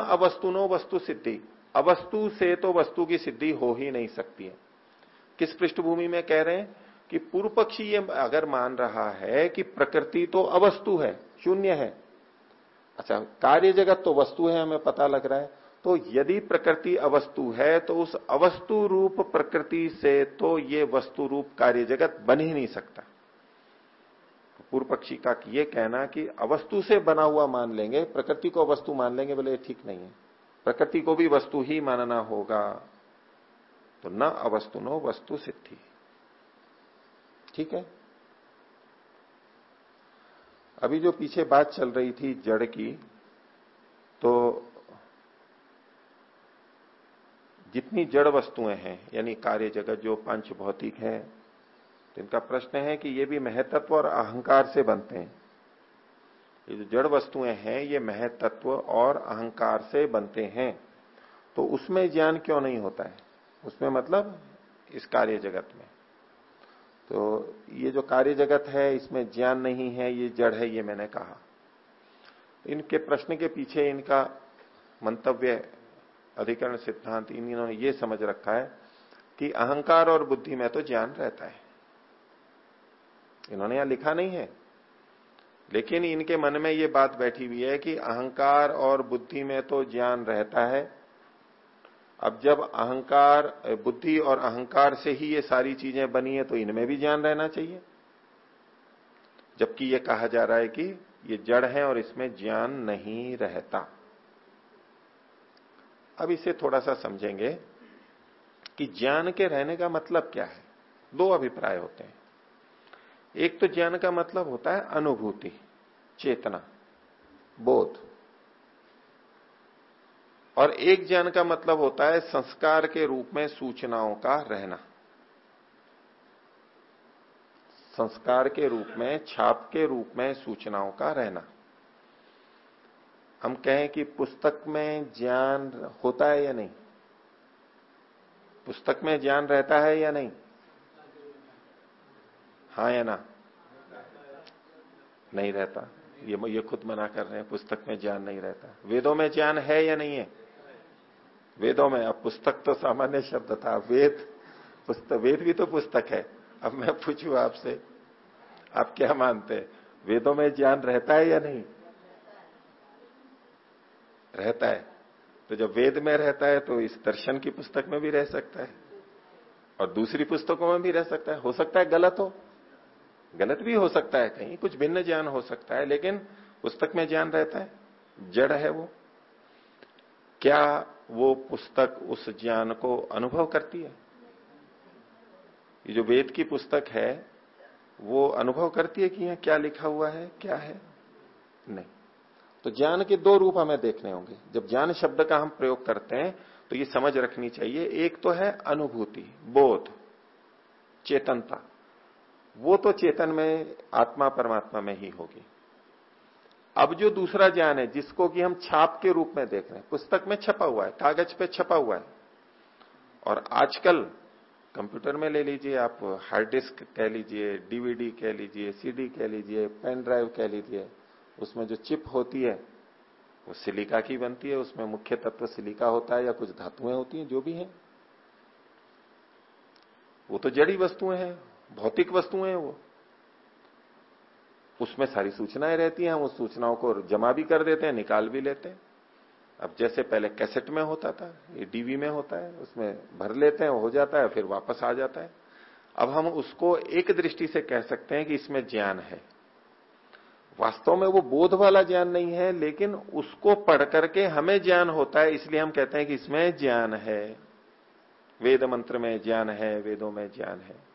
अवस्तुनो वस्तु सिद्धि। अवस्तु से तो वस्तु की सिद्धि हो ही नहीं सकती है। किस पृष्ठभूमि में कह रहे हैं? कि पूर्व पक्षी ये अगर मान रहा है कि प्रकृति तो अवस्तु है, शून्य है। अच्छा कार्य जगत तो वस्तु है, हमें पता लग रहा है। तो यदि प्रकृति अवस्तु है तो उस अवस्तु रूप प्रकृति से तो ये वस्तु रूप कार्य जगत बन ही नहीं सकता। पूर्व पक्षी का ये कहना कि अवस्तु से बना हुआ मान लेंगे, प्रकृति को वस्तु मान लेंगे बोले ठीक नहीं है। प्रकृति को भी वस्तु ही मानना होगा। तो न अवस्तु, नो वस्तु सिद्धि। ठीक है? अभी जो पीछे बात चल रही थी जड़ की तो जितनी जड़ वस्तुएँ हैं, यानी कार्य जगत जो पंच भौतिक है इनका प्रश्न है कि ये भी महतत्व और अहंकार से बनते हैं। ये जो जड़ वस्तुएँ हैं, ये महतत्व और अहंकार से बनते हैं। तो उसमें ज्ञान क्यों नहीं होता है? उसमें मतलब इस कार्य जगत में। तो ये जो कार्य जगत है, इसमें ज्ञान नहीं है, ये जड़ है, ये मैंने कहा। इनके प्रश्न के पीछे इनका मंतव्य, अधिकरण, सिद्धांत इन्होंने ये समझ रखा है कि अहंकार और बुद्धि में तो ज्ञान रहता है। इन्होंने यहाँ लिखा नहीं है। लेकिन इनके मन में ये बात बैठी हुई है कि अहंकार और बुद्धि में तो ज्ञान रहता है। अब जब अहंकार, बुद्धि और अहंकार से ही ये सारी चीज़ें बनी है तो इनमें भी ज्ञान रहना चाहिए। जबकि ये कहा जा रहा है कि ये जड़ है और इसमें ज्ञान नहीं रहता। अब इसे थोड़ा सा समझेंगे कि ज्ञान के रहने का मतलब क्या है। दो अभिप्राय होते हैं। एक तो ज्ञान का मतलब होता है अनुभूति, चेतना, बोध। और एक ज्ञान का मतलब होता है संस्कार के रूप में सूचनाओं का रहना। संस्कार के रूप में, छाप के रूप में सूचनाओं का रहना। हम कहें कि पुस्तक में ज्ञान होता है या नहीं? पुस्तक में ज्ञान रहता है या नहीं? हाँ या ना? नहीं रहता। ये ये खुद मना कर रहे हैं, पुस्तक में ज्ञान नहीं रहता। वेदों में ज्ञान है या नहीं है? वेदों में, अब पुस्तक तो सामान्य शब्द था। वेद पुस्तक वेद भी तो पुस्तक है। अब मैं पूछू आपसे, आप क्या मानते हैं? वेदों में ज्ञान रहता है या नहीं? रहता है। तो जब वेद में रहता है तो इस दर्शन की पुस्तक में भी रह सकता है। और दूसरी पुस्तकों में भी रह सकता है। हो सकता है गलत हो। गलत भी हो सकता है, कहीं कुछ भिन्न ज्ञान हो सकता है, लेकिन पुस्तक में ज्ञान रहता है, जड़ है वो। क्या वो पुस्तक उस ज्ञान को अनुभव करती है? ये जो वेद की पुस्तक है, वो अनुभव करती है कि यहाँ क्या लिखा हुआ है, क्या है? नहीं। तो ज्ञान के दो रूप हमें देखने होंगे। जब ज्ञान शब्द का हम प्रयोग करते हैं तो ये समझ रखनी चाहिए। एक तो है अनुभूति, बोध, चेतनता। वो तो चेतन में, आत्मा परमात्मा में ही होगी। अब जो दूसरा ज्ञान है, जिसको कि हम छाप के रूप में देख रहे हैं, पुस्तक में छपा हुआ है, कागज़ पे छपा हुआ है। और आजकल, कंप्यूटर में ले लीजिए आप, हार्ड डिस्क कह लीजिए, डीवीडी कह लीजिए, सीडी कह लीजिए, पेन ड्राइव कह लीजिए, उसमें जो चिप होती है, वो सिलिका की बनती है, उसमें मुख्य तत्व सिलिका होता है या कुछ धातुएँ होती हैं, जो भी हैं। वो तो जड़ी वस्तुएँ हैं भौतिक वस्तुएँ हैं वो। उसमें सारी सूचनाएँ रहती हैं, हम उस सूचनाओं को जमा भी कर देते हैं, निकाल भी लेते हैं। अब जैसे पहले कैसेट में होता था, ये डीवी में होता है, उसमें भर लेते हैं, हो जाता है, फिर वापस आ जाता है। अब हम उसको एक दृष्टि से कह सकते हैं कि इसमें ज्ञान है। वास्तव में वो बोध वाला ज्ञान नहीं है, लेकिन उसको पढ़ करके हमें ज्ञान होता है, इसलिए हम कहते हैं कि इसमें ज्ञान है। वेद मंत्र में ज्ञान है, वेदों में ज्ञान है।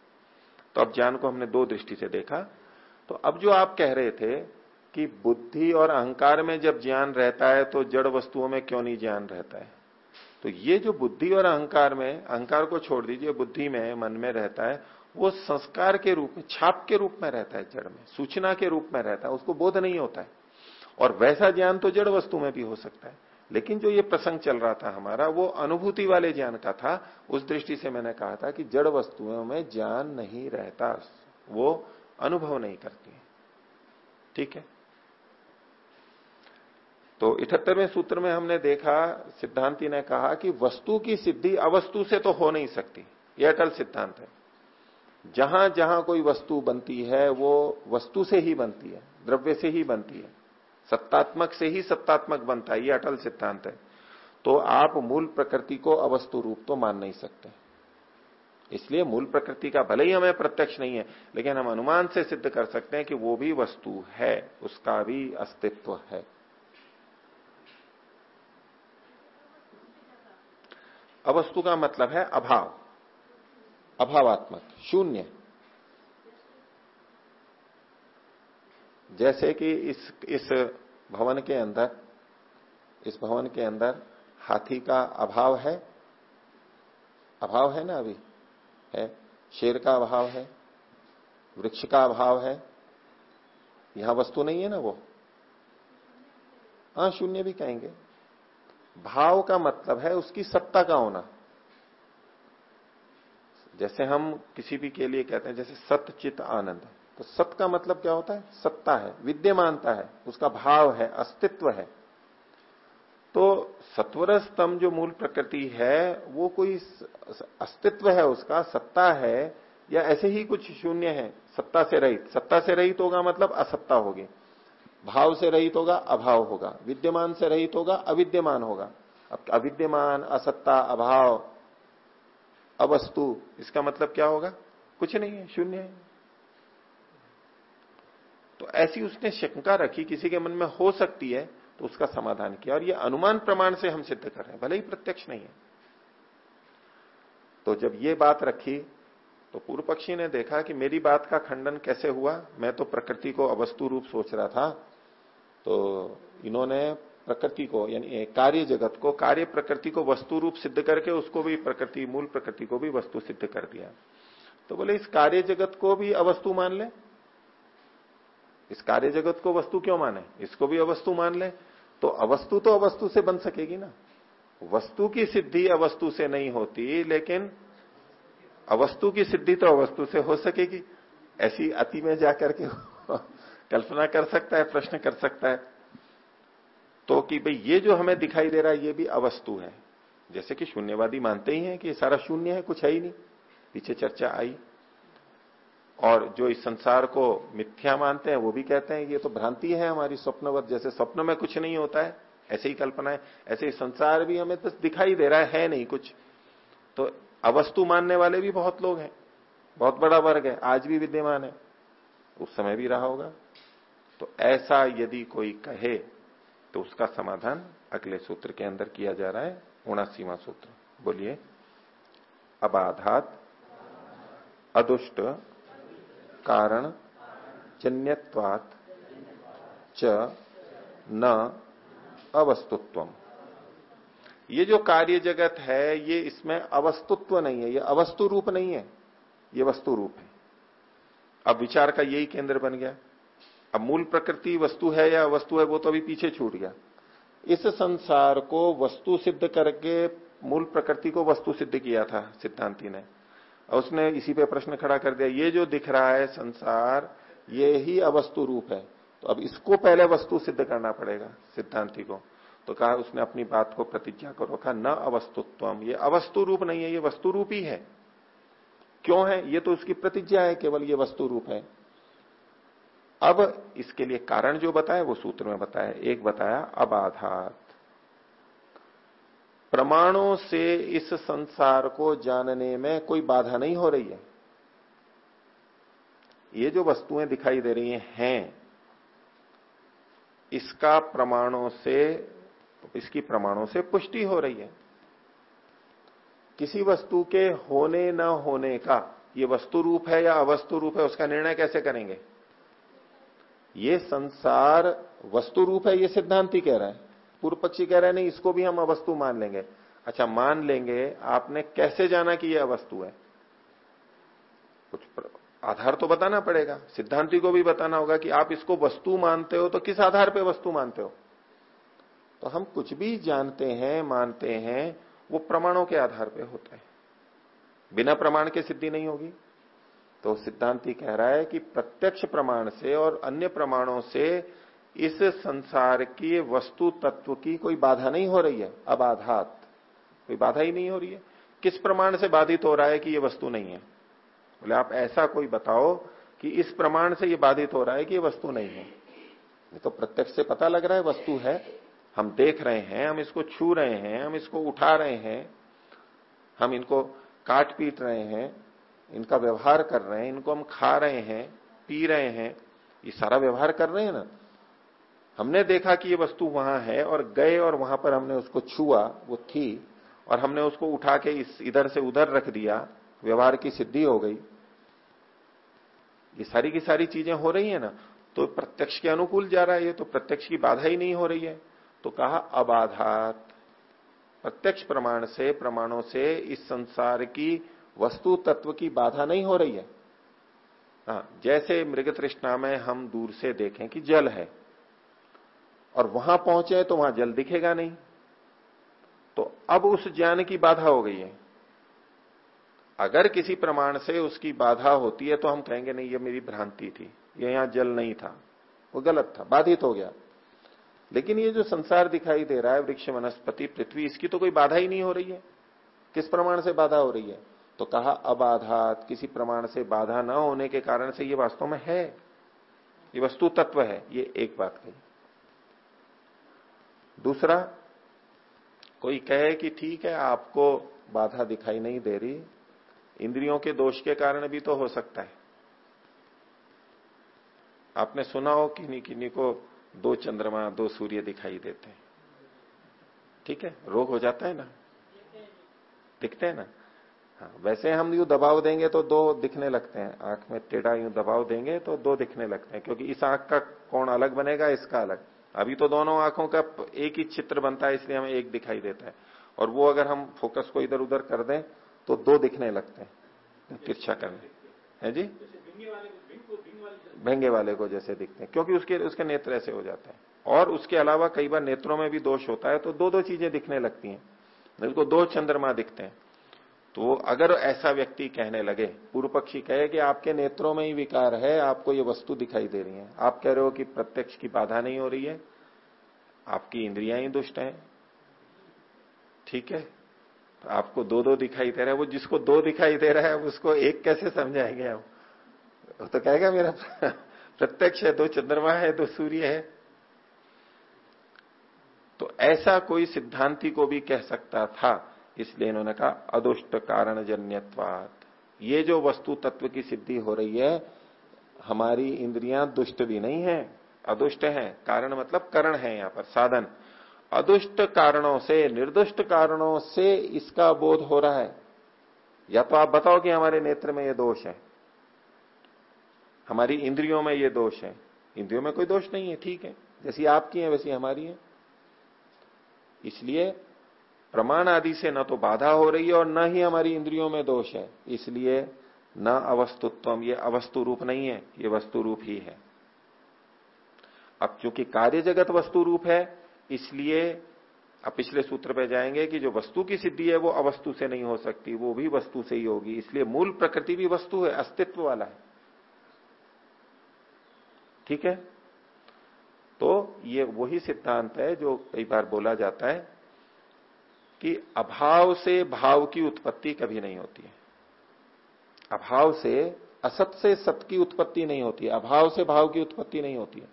तो अब ज्ञान को हमने दो दृष्टि से देखा। तो अब जो आप कह रहे थे कि बुद्धि और अहंकार में जब ज्ञान रहता है तो जड़ वस्तुओं में क्यों नहीं ज्ञान रहता है? तो ये जो बुद्धि और अहंकार में, अहंकार को छोड़ दीजिए, बुद्धि में, मन में रहता है, वो संस्कार के रूप में छाप के रूप में रहता है जड़ में, सूचना के रूप में रहता है, उसको बोध नहीं होता है। और वैसा ज्ञान तो जड़ वस्तु में भी हो सकता है। लेकिन जो ये प्रसंग चल रहा था हमारा, वो अनुभूति वाले ज्ञान का था। उस दृष्टि से मैंने कहा था कि जड़ वस्तुओं में ज्ञान नहीं रहता, वो अनुभव नहीं करती ठीक है? तो इठहत्तरवें सूत्र में हमने देखा, सिद्धांति ने कहा कि वस्तु की सिद्धि अवस्तु से तो हो नहीं सकती। यह अटल सिद्धांत है। जहाँ जहाँ कोई वस्तु बनती है, वो वस्तु से ही बनती है, द्रव्य से ही बनती है। सत्तात्मक से ही सत्तात्मक बनता है, ये अटल सिद्धांत है। तो आप मूल प्रकृति को अवस्तु रूप तो मान नहीं सकते। इसलिए मूल प्रकृति का भले ही हमें प्रत्यक्ष नहीं है, लेकिन हम अनुमान से सिद्ध कर सकते हैं कि वो भी वस्तु है, उसका भी अस्तित्व है। अवस्तु का मतलब है अभाव, अभावात्मक, शून्य। जैसे कि इस इस भवन के अंदर, इस भवन के अंदर हाथी का अभाव है। अभाव है ना अभी? है? शेर का अभाव है? वृक्ष का अभाव है? यहाँ वस्तु नहीं है ना वो? हाँ शून्य भी कहेंगे। भाव का मतलब है उसकी सत्ता का होना। जैसे हम किसी भी के लिए कहते हैं, जैसे सत्य चित, आनंद। तो सत का मतलब क्या होता है? सत्ता है, विद्यमानता है, उसका भाव है, अस्तित्व है। तो सत्वर स्तंभ जो मूल प्रकृति है, वो कोई अस्तित्व है उसका, सत्ता है, या ऐसे ही कुछ शून्य है, सत्ता से रहित। सत्ता से रहित होगा मतलब असत्ता होगी। भाव से रहित होगा, अभाव होगा। विद्यमान से रहित होगा, अविद्यमान होगा। अब अविद्यमान, असत्ता, अभाव, अवस्तु, इसका मतलब क्या होगा? कुछ नहीं है, शून्य है। तो ऐसी उसने शंका रखी, किसी के मन में हो सकती है तो उसका समाधान किया। और ये अनुमान प्रमाण से हम सिद्ध कर रहे हैं, भले ही प्रत्यक्ष नहीं है। तो जब ये बात रखी तो पूर्व पक्षी ने देखा कि मेरी बात का खंडन कैसे हुआ। मैं तो प्रकृति को अवस्तु रूप सोच रहा था। तो इन्होंने प्रकृति को, यानी कार्य जगत को, कार्य प्रकृति को वस्तु रूप सिद्ध करके उसको भी प्रकृति, मूल प्रकृति को भी वस्तु सिद्ध कर दिया। तो बोले, इस कार्य जगत को भी अवस्तु मान ले। इस कार्य जगत को वस्तु क्यों माने? इसको भी अवस्तु मान ले। तो अवस्तु तो अवस्तु से बन सकेगी ना। वस्तु की सिद्धि अवस्तु से नहीं होती, लेकिन अवस्तु की सिद्धि तो अवस्तु से हो सकेगी। ऐसी अति में जाकर के कल्पना कर सकता है, प्रश्न कर सकता है। तो कि भाई, ये जो हमें दिखाई दे रहा है, ये भी अवस्तु है। जैसे कि शून्यवादी मानते ही हैं कि सारा शून्य है, कुछ है ही नहीं। पीछे चर्चा आई। और जो इस संसार को मिथ्या मानते हैं वो भी कहते हैं ये तो भ्रांति है हमारी स्वप्नवत जैसे स्वप्न में कुछ नहीं होता है ऐसे ही कल्पना है ऐसे ही संसार भी हमें बस दिखाई दे रहा है, है नहीं कुछ। तो अवस्तु मानने वाले भी बहुत लोग हैं बहुत बड़ा वर्ग है आज भी विद्यमान है उस समय भी रहा होगा। तो ऐसा यदि कोई कहे तो उसका समाधान अगले सूत्र के अंदर किया जा रहा है उणासीवा सूत्र। बोलिए अबाधात अदुष्ट कारण जन्यत्वात च न अवस्तुत्व ये जो कार्य जगत है, ये इसमें अवस्तुत्व नहीं है, ये अवस्तु रूप नहीं है, ये वस्तु रूप है। अब विचार का यही केंद्र बन गया। अब मूल प्रकृति वस्तु है या वस्तु है, वो तो अभी पीछे छूट गया। इस संसार को वस्तु सिद्ध करके, मूल प्रकृति को वस्तु सिद्ध किया था सिद्धांति ने। और उसने इसी पे प्रश्न खड़ा कर दिया, ये जो दिख रहा है संसार, ये ही अवस्तु रूप है। तो अब इसको पहले वस्तु सिद्ध करना पड़ेगा, सिद्धांति को। तो कहा, उसने अपनी बात को प्रतिज्ञा को रखा न अवस्तुत्व, ये अवस्तु रूप नहीं है, ये वस्तु रूप ही है। क्यों है? ये तो उसकी प्रतिज्ञा है, केवल ये वस्तु रूप है। अब इसके लिए कारण जो बताया, वो सूत्र में बताया, एक बताया अबाधात प्रमाणों से इस संसार को जानने में कोई बाधा नहीं हो रही है। ये जो वस्तुएँ दिखाई दे रही हैं, इसका प्रमाणों से, इसकी प्रमाणों से पुष्टि हो रही है। किसी वस्तु के होने न होने का, ये वस्तु रूप है या अवस्तु रूप है, उसका निर्णय कैसे करेंगे? ये संसार वस्तु रूप है, ये सिद्धांति कह रहा है। पूर्व पक्षी कह रहे नहीं, इसको भी हम अवस्तु मान लेंगे। अच्छा मान लेंगे, आपने कैसे जाना कि यह अवस्तु है? कुछ आधार तो बताना पड़ेगा। सिद्धांति को भी बताना होगा कि आप इसको वस्तु मानते हो तो किस आधार पे वस्तु मानते हो? तो हम कुछ भी जानते हैं, मानते हैं, वो प्रमाणों के आधार पे होता है। बिना प्रमाण के सिद्धि नहीं होगी। तो सिद्धांति कह रहा है कि प्रत्यक्ष प्रमाण से और अन्य प्रमाणों से इस संसार की वस्तु तत्व की कोई बाधा नहीं हो रही है? अबाधात। कोई बाधा ही नहीं हो रही है? किस प्रमाण से बाधित हो रहा है कि ये वस्तु नहीं है? बोले, आप ऐसा कोई बताओ कि इस प्रमाण से ये बाधित हो रहा है कि ये वस्तु नहीं है। ये तो प्रत्यक्ष से पता लग रहा है वस्तु है। हम देख रहे हैं, हम इसको छू रहे हैं, हम इसको उठा रहे हैं, हम इनको काट पीट रहे हैं, इनका व्यवहार कर रहे हैं, इनको हम खा रहे हैं, पी रहे हैं, ये सारा व्यवहार कर रहे हैं ना? हमने देखा कि ये वस्तु वहाँ है और गए और वहाँ पर हमने उसको छुआ, वो थी, और हमने उसको उठा के इस इधर से उधर रख दिया, व्यवहार की सिद्धि हो गई। ये सारी की सारी चीज़ें हो रही है ना तो प्रत्यक्ष के अनुकूल जा रहा है ये तो प्रत्यक्ष की बाधा ही नहीं हो रही है। तो कहा अबाधात प्रत्यक्ष प्रमाण से, प्रमाणों से इस संसार की वस्तु तत्व की बाधा नहीं हो रही है। हाँ जैसे मृग तृष्णा में हम दूर से देखें कि जल है। और वहाँ पहुँचे तो वहाँ जल दिखेगा नहीं। तो अब उस ज्ञान की बाधा हो गई है। अगर किसी प्रमाण से उसकी बाधा होती है तो हम कहेंगे, नहीं, ये मेरी भ्रांति थी। ये यहाँ जल नहीं था। वो गलत था, बाधित हो गया। लेकिन ये जो संसार दिखाई दे रहा है, वृक्ष, वनस्पति, पृथ्वी, इसकी तो कोई बाधा ही नहीं हो रही है। किस प्रमाण से बाधा हो रही है? तो कहा अबाधात किसी प्रमाण से बाधा न होने के कारण से ये वास्तव में है। ये वस्तु तत्व है। ये एक बात कही। दूसरा, कोई कहे कि ठीक है, आपको बाधा दिखाई नहीं दे रही, इंद्रियों के दोष के कारण भी तो हो सकता है। आपने सुना हो, किन्हीं किन्हीं को दो चंद्रमा, दो सूर्य दिखाई देते हैं। ठीक है, रोग हो जाता है ना? दिखते हैं ना? हाँ वैसे हम यू दबाव देंगे तो दो दिखने लगते हैं। आँख में टेढ़ा यूँ दबाव देंगे तो दो दिखने लगते हैं, क्योंकि इस आँख का कोण अलग बनेगा, इसका अलग। अभी तो दोनों आँखों का एक ही चित्र बनता है, इसलिए हमें एक दिखाई देता है। और वो अगर हम फोकस को इधर उधर कर दें तो दो दिखने लगते हैं, तिरछा करने। है जी? भेंगे वाले को जैसे दिखते हैं, क्योंकि उसके उसके नेत्र ऐसे हो जाते हैं। और उसके अलावा कई बार नेत्रों में भी दोष होता है तो दो दो चीज़ें दिखने लगती हैं। बिल्कुल दो चंद्रमा दिखते हैं तो अगर ऐसा व्यक्ति कहने लगे पूर्व पक्षी कहे कि आपके नेत्रों में ही विकार है, आपको ये वस्तु दिखाई दे रही है। आप कह रहे हो कि प्रत्यक्ष की बाधा नहीं हो रही है, आपकी इंद्रियाँ ही दुष्ट हैं। ठीक है? तो आपको दो दो दिखाई दे रहा है, वो जिसको दो दिखाई दे रहा है, उसको एक कैसे समझाएँगे हम? वो तो कहेगा मेरा प्रत्यक्ष है, दो चंद्रमा है, दो सूर्य है। तो ऐसा कोई सिद्धांति को भी कह सकता था। इसलिए इन्होंने कहा, अदुष्ट कारण जन्यवाद ये जो वस्तु तत्व की सिद्धि हो रही है, हमारी इंद्रियाँ दुष्ट भी नहीं है, अदुष्ट है। कारण मतलब करण है यहाँ पर, साधन। अदुष्ट कारणों से, निर्दुष्ट कारणों से इसका बोध हो रहा है। या तो आप बताओ कि हमारे नेत्र में ये दोष है। हमारी इंद्रियों में ये दोष है। इंद्रियों में कोई दोष नहीं है, ठीक है। जैसी आपकी है, वैसी हमारी है। इसलिए प्रमाण आदि से न तो बाधा हो रही है और न ही हमारी इंद्रियों में दोष है। इसलिए न अवस्तुत्व ये अवस्तु रूप नहीं है, ये वस्तु रूप ही है। अब चूँकि कार्य जगत वस्तु रूप है, इसलिए अब पिछले सूत्र पे जाएँगे कि जो वस्तु की सिद्धि है वो अवस्तु से नहीं हो सकती, वो भी वस्तु से ही होगी। इसलिए मूल प्रकृति भी वस्तु है, अस्तित्व वाला है। ठीक है? तो ये वही सिद्धांत है जो कई बार बोला जाता है कि अभाव से भाव की उत्पत्ति कभी नहीं होती है। अभाव से, असत से सत की उत्पत्ति नहीं होती अभाव से भाव की उत्पत्ति नहीं होती है।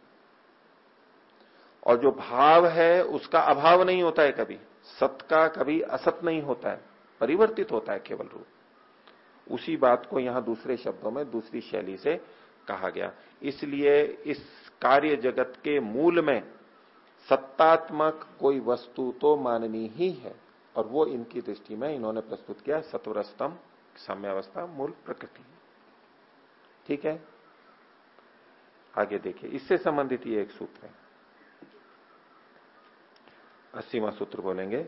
और जो भाव है, उसका अभाव नहीं होता है कभी। सत का कभी असत नहीं होता है। परिवर्तित होता है केवल रूप। उसी बात को यहाँ दूसरे शब्दों में, दूसरी शैली से कहा गया। इसलिए इस कार्य जगत के मूल में सत्तात्मक कोई वस्तु तो माननी ही है। और वो इनकी दृष्टि में इन्होंने प्रस्तुत किया सत्वरस्तम साम्यावस्था मूल प्रकृति। ठीक है? आगे देखिए, इससे संबंधित ये एक सूत्र है। अस्सीवा सूत्र बोलेंगे,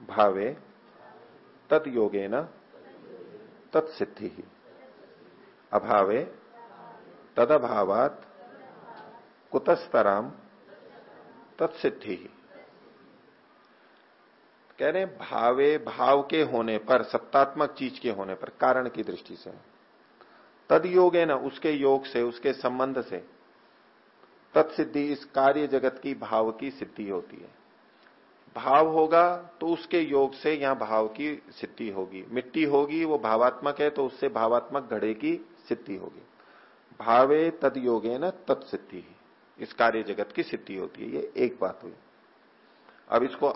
भावे तद योगे न तत्सिद्धि ही अभावे तदभावात कुतस्तराम तत्सिद्धि ही कह रहे हैं, भावे, भाव के होने पर, सत्तात्मक चीज़ के होने पर, कारण की दृष्टि से। तद योग है ना, उसके योग से, उसके संबंध से। तत्सिद्धि इस कार्य जगत की, भाव की सिद्धि होती है। भाव होगा तो उसके योग से यहाँ भाव की सिद्धि होगी। मिट्टी होगी, वो भावात्मक है तो उससे भावात्मक घड़े की सिद्धि होगी। भावे तद योगे न, तत्सिद्धि। इस कार्य जगत की सिद्धि होती है, ये एक बात हुई। अब इसको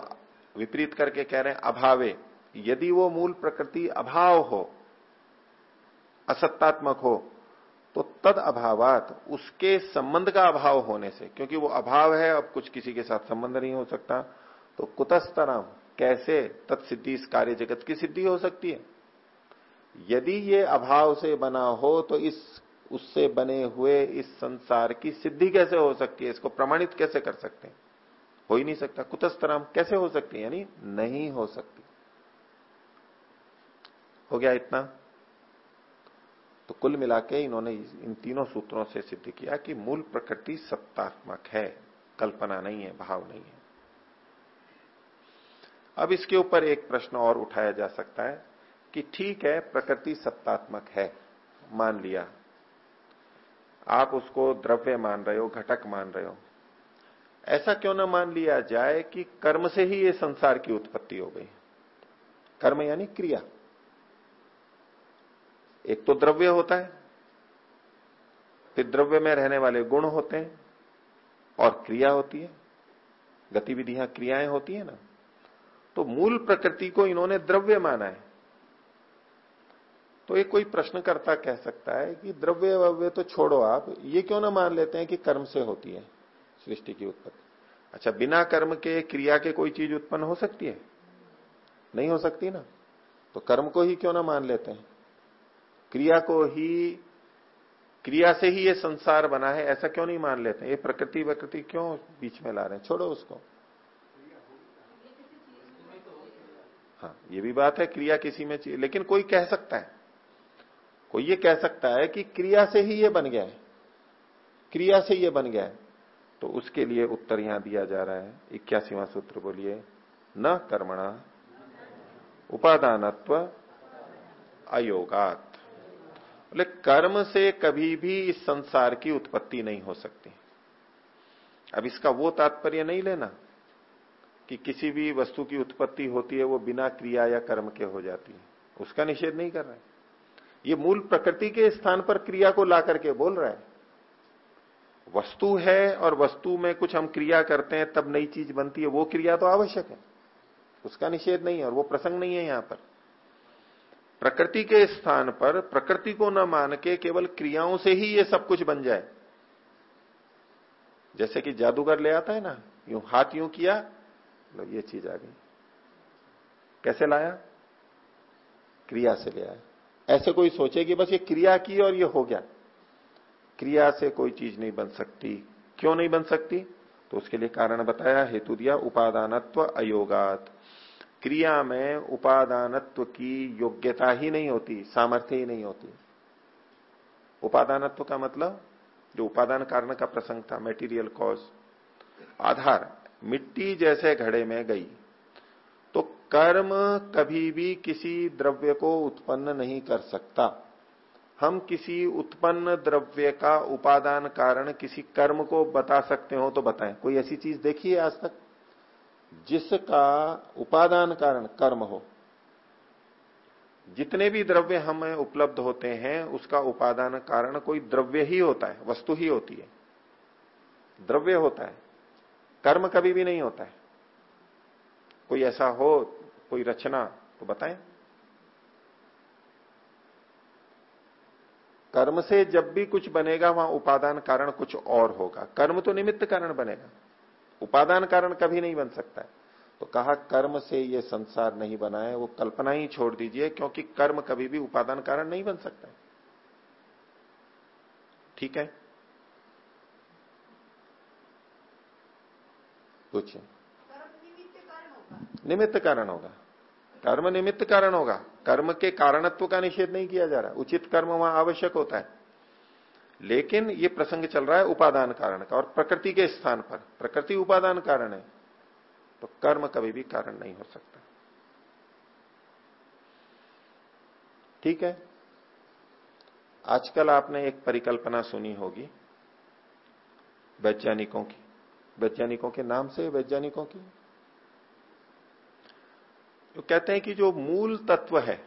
विपरीत करके कह रहे हैं, अभावे। यदि वो मूल प्रकृति अभाव हो, असत्तात्मक हो तो तद अभावात, उसके संबंध का अभाव होने से, क्योंकि वो अभाव है, अब कुछ किसी के साथ संबंध नहीं हो सकता तो कुतस्तराम कैसे तत्सिद्धि इस कार्य जगत की सिद्धि हो सकती है? यदि ये अभाव से बना हो तो इस, उससे बने हुए इस संसार की सिद्धि कैसे हो सकती है? इसको प्रमाणित कैसे कर सकते हैं? हो ही नहीं सकता। कुतस्तराम कैसे हो सकती यानी नहीं हो सकती। हो गया इतना? तो कुल मिला के इन्होंने इन तीनों सूत्रों से सिद्ध किया कि मूल प्रकृति सत्तात्मक है। कल्पना नहीं है, भाव नहीं है। अब इसके ऊपर एक प्रश्न और उठाया जा सकता है कि ठीक है, प्रकृति सत्तात्मक है। मान लिया। आप उसको द्रव्य मान रहे हो, घटक मान रहे हो। ऐसा क्यों ना मान लिया जाए कि कर्म से ही ये संसार की उत्पत्ति हो गई? कर्म यानी क्रिया। एक तो द्रव्य होता है, फिर द्रव्य में रहने वाले गुण होते हैं और क्रिया होती है। गतिविधियाँ, क्रियाएँ होती है ना। तो मूल प्रकृति को इन्होंने द्रव्य माना है। तो ये कोई प्रश्नकर्ता कह सकता है कि द्रव्य वव्य तो छोड़ो आप, ये क्यों ना मान लेते हैं कि कर्म से होती है? सृष्टि की उत्पत्ति। अच्छा बिना कर्म के क्रिया के कोई चीज़ उत्पन्न हो सकती है? नहीं हो सकती ना? तो कर्म को ही क्यों ना मान लेते हैं? क्रिया को ही, क्रिया से ही ये संसार बना है, ऐसा क्यों नहीं मान लेते ये प्रकृति प्रकृति क्यों बीच में ला रहे हैं? छोड़ो उसको। हाँ ये भी बात है, क्रिया किसी में चाहिए लेकिन कोई कह सकता है। कोई ये कह सकता है कि क्रिया से ही ये बन गया है। क्रिया से ये बन गया है। तो उसके लिए उत्तर यहाँ दिया जा रहा है। इक्यासीवा सूत्र बोलिए, न कर्मणा उपादानत्व अयोगात। बोले, कर्म से कभी भी इस संसार की उत्पत्ति नहीं हो सकती। अब इसका वो तात्पर्य नहीं लेना कि किसी भी वस्तु की उत्पत्ति होती है, वो बिना क्रिया या कर्म के हो जाती है। उसका निषेध नहीं कर रहा है। ये मूल प्रकृति के स्थान पर क्रिया को ला करके बोल रहा है। वस्तु है और वस्तु में कुछ हम क्रिया करते हैं, तब नई चीज़ बनती है, वो क्रिया तो आवश्यक है। उसका निषेध नहीं है और वो प्रसंग नहीं है यहाँ पर। प्रकृति के स्थान पर प्रकृति को न मान के केवल क्रियाओं से ही ये सब कुछ बन जाए। जैसे कि जादूगर ले आता है ना, यूँ हाथ यूँ किया, लो ये चीज़ आ गई। कैसे लाया? क्रिया से ले आया। ऐसे कोई सोचे कि बस ये क्रिया की और ये हो गया। क्रिया से कोई चीज़ नहीं बन सकती। क्यों नहीं बन सकती? तो उसके लिए कारण बताया, हेतु दिया उपादानत्व अयोगात। क्रिया में उपादानत्व की योग्यता ही नहीं होती, सामर्थ्य ही नहीं होती। उपादानत्व का मतलब जो उपादान कारण का प्रसंग था मेटीरियल कॉज आधार, मिट्टी जैसे घड़े में गई। तो कर्म कभी भी किसी द्रव्य को उत्पन्न नहीं कर सकता। हम किसी उत्पन्न द्रव्य का उपादान कारण किसी कर्म को बता सकते हो तो बताएँ। कोई ऐसी चीज़ देखी है आज तक? जिसका उपादान कारण कर्म हो। जितने भी द्रव्य हमें उपलब्ध होते हैं, उसका उपादान कारण कोई द्रव्य ही होता है, वस्तु ही होती है। द्रव्य होता है। कर्म कभी भी नहीं होता है। कोई ऐसा हो, कोई रचना तो बताएँ। कर्म से जब भी कुछ बनेगा वहाँ उपादान कारण कुछ और होगा। कर्म तो निमित्त कारण बनेगा। उपादान कारण कभी नहीं बन सकता है। तो कहा कर्म से ये संसार नहीं बना है वो कल्पना ही छोड़ दीजिए क्योंकि कर्म कभी भी उपादान कारण नहीं बन सकता है। ठीक है? पूछिए। निमित्त कारण होगा। कर्म निमित्त कारण होगा। कर्म के कारणत्व का निषेध नहीं किया जा रहा। उचित कर्म वहाँ आवश्यक होता है। लेकिन ये प्रसंग चल रहा है उपादान कारण का और प्रकृति के स्थान पर। प्रकृति उपादान कारण है। तो कर्म कभी भी कारण नहीं हो सकता। ठीक है? आजकल आपने एक परिकल्पना सुनी होगी वैज्ञानिकों की। वैज्ञानिकों के नाम से वैज्ञानिकों की। तो कहते हैं कि जो मूल तत्व है,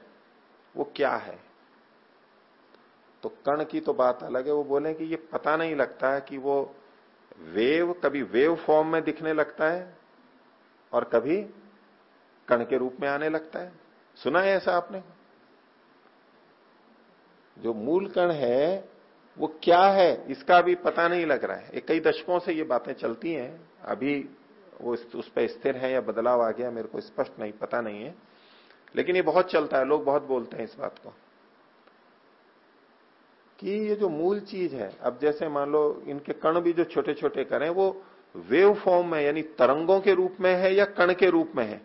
वो क्या है? तो कण की तो बात अलग है, वो बोले कि ये पता नहीं लगता है कि वो वेव, कभी वेव फॉर्म में दिखने लगता है और कभी कण के रूप में आने लगता है। सुना है ऐसा आपने? जो मूल कण है, वो क्या है, इसका भी पता नहीं लग रहा है। कई दशकों से ये बातें चलती हैं। अभी वो उस पर स्थिर है या बदलाव आ गया, मेरे को स्पष्ट नहीं, पता नहीं है। लेकिन ये बहुत चलता है, लोग बहुत बोलते हैं इस बात को। कि ये जो मूल चीज़ है, अब जैसे मान लो इनके कण भी जो छोटे छोटे करें वो वेव फॉर्म में, यानी तरंगों के रूप में है या कण के रूप में है,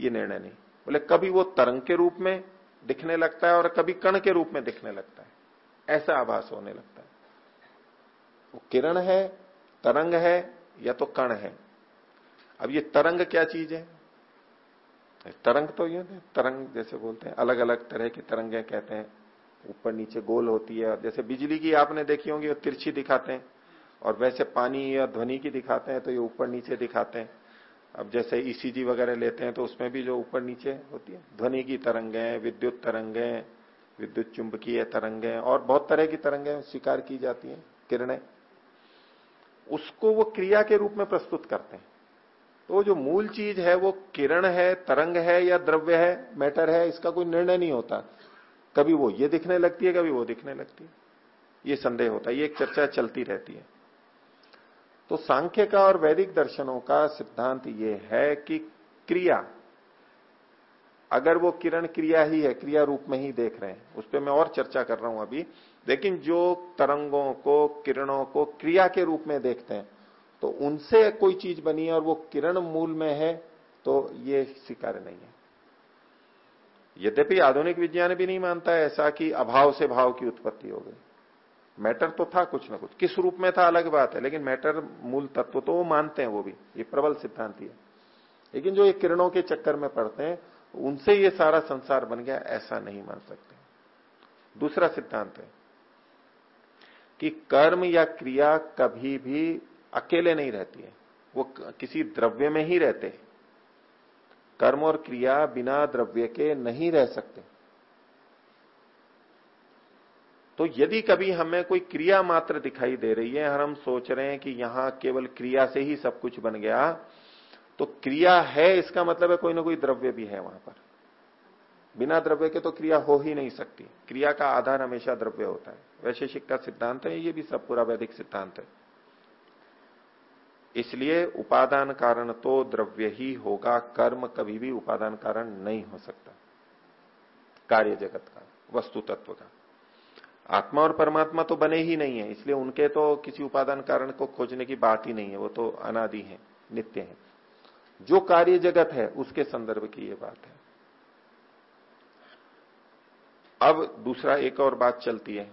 ये निर्णय नहीं। बोले, कभी वो तरंग के रूप में दिखने लगता है और कभी कण के रूप में दिखने लगता है। ऐसा आभास होने लगता है। वो किरण है, तरंग है, या तो कण है। अब ये तरंग क्या चीज़ है? तरंग तो ये तरंग जैसे बोलते हैं अलग अलग तरह की तरंगे कहते हैं। ऊपर नीचे गोल होती है जैसे बिजली की आपने देखी होंगी तिरछी दिखाते हैं, और वैसे पानी या ध्वनि की दिखाते हैं तो ये ऊपर नीचे दिखाते हैं। अब जैसे ईसीजी e वगैरह लेते हैं तो उसमें भी जो ऊपर नीचे होती है, ध्वनि की तरंगे विद्युत तरंगे विद्युत चुंबकीय तरंगे और बहुत तरह की तरंगे स्वीकार की जाती हैं, किरणें। उसको वो क्रिया के रूप में प्रस्तुत करते हैं। तो जो मूल चीज़ है, वो किरण है, तरंग है या द्रव्य है, मैटर है, इसका कोई निर्णय नहीं होता। कभी वो ये दिखने लगती है, कभी वो दिखने लगती है। ये संदेह होता है, ये एक चर्चा चलती रहती है। तो सांख्य का और वैदिक दर्शनों का सिद्धांत ये है कि क्रिया, अगर वो किरण क्रिया ही है, क्रिया रूप में ही देख रहे हैं, उस पर मैं और चर्चा कर रहा हूँ अभी। लेकिन जो तरंगों को, किरणों को क्रिया के रूप में देखते हैं तो उनसे कोई चीज़ बनी है और वो किरण मूल में है तो ये स्वीकार नहीं है। यद्यपि आधुनिक विज्ञान भी नहीं मानता है ऐसा कि अभाव से भाव की उत्पत्ति हो गई। मैटर तो था कुछ ना कुछ, किस रूप में था अलग बात है, लेकिन मैटर मूल तत्व तो वो मानते हैं वो भी, ये प्रबल सिद्धांत है लेकिन जो ये किरणों के चक्कर में पड़ते हैं, उनसे ये सारा संसार बन गया, ऐसा नहीं मान सकते। दूसरा सिद्धांत है कि कर्म या क्रिया कभी भी अकेले नहीं रहती है। वो किसी द्रव्य में ही रहते कर्म और क्रिया बिना द्रव्य के नहीं रह सकते। तो यदि कभी हमें कोई क्रिया मात्र दिखाई दे रही है, और हम सोच रहे हैं कि यहाँ केवल क्रिया से ही सब कुछ बन गया तो क्रिया है, इसका मतलब है कोई ना कोई द्रव्य भी है वहाँ पर। बिना द्रव्य के तो क्रिया हो ही नहीं सकती। क्रिया का आधार हमेशा द्रव्य होता है। वैशेषिक का सिद्धांत है, ये भी सब पूरा वैदिक सिद्धांत है। इसलिए उपादान कारण तो द्रव्य ही होगा, कर्म कभी भी उपादान कारण नहीं हो सकता। कार्य जगत का, वस्तु तत्व का। आत्मा और परमात्मा तो बने ही नहीं है, इसलिए उनके तो किसी उपादान कारण को खोजने की बात ही नहीं है, वो तो अनादि है, नित्य है। जो कार्य जगत है, उसके संदर्भ की ये बात है। अब दूसरा एक और बात चलती है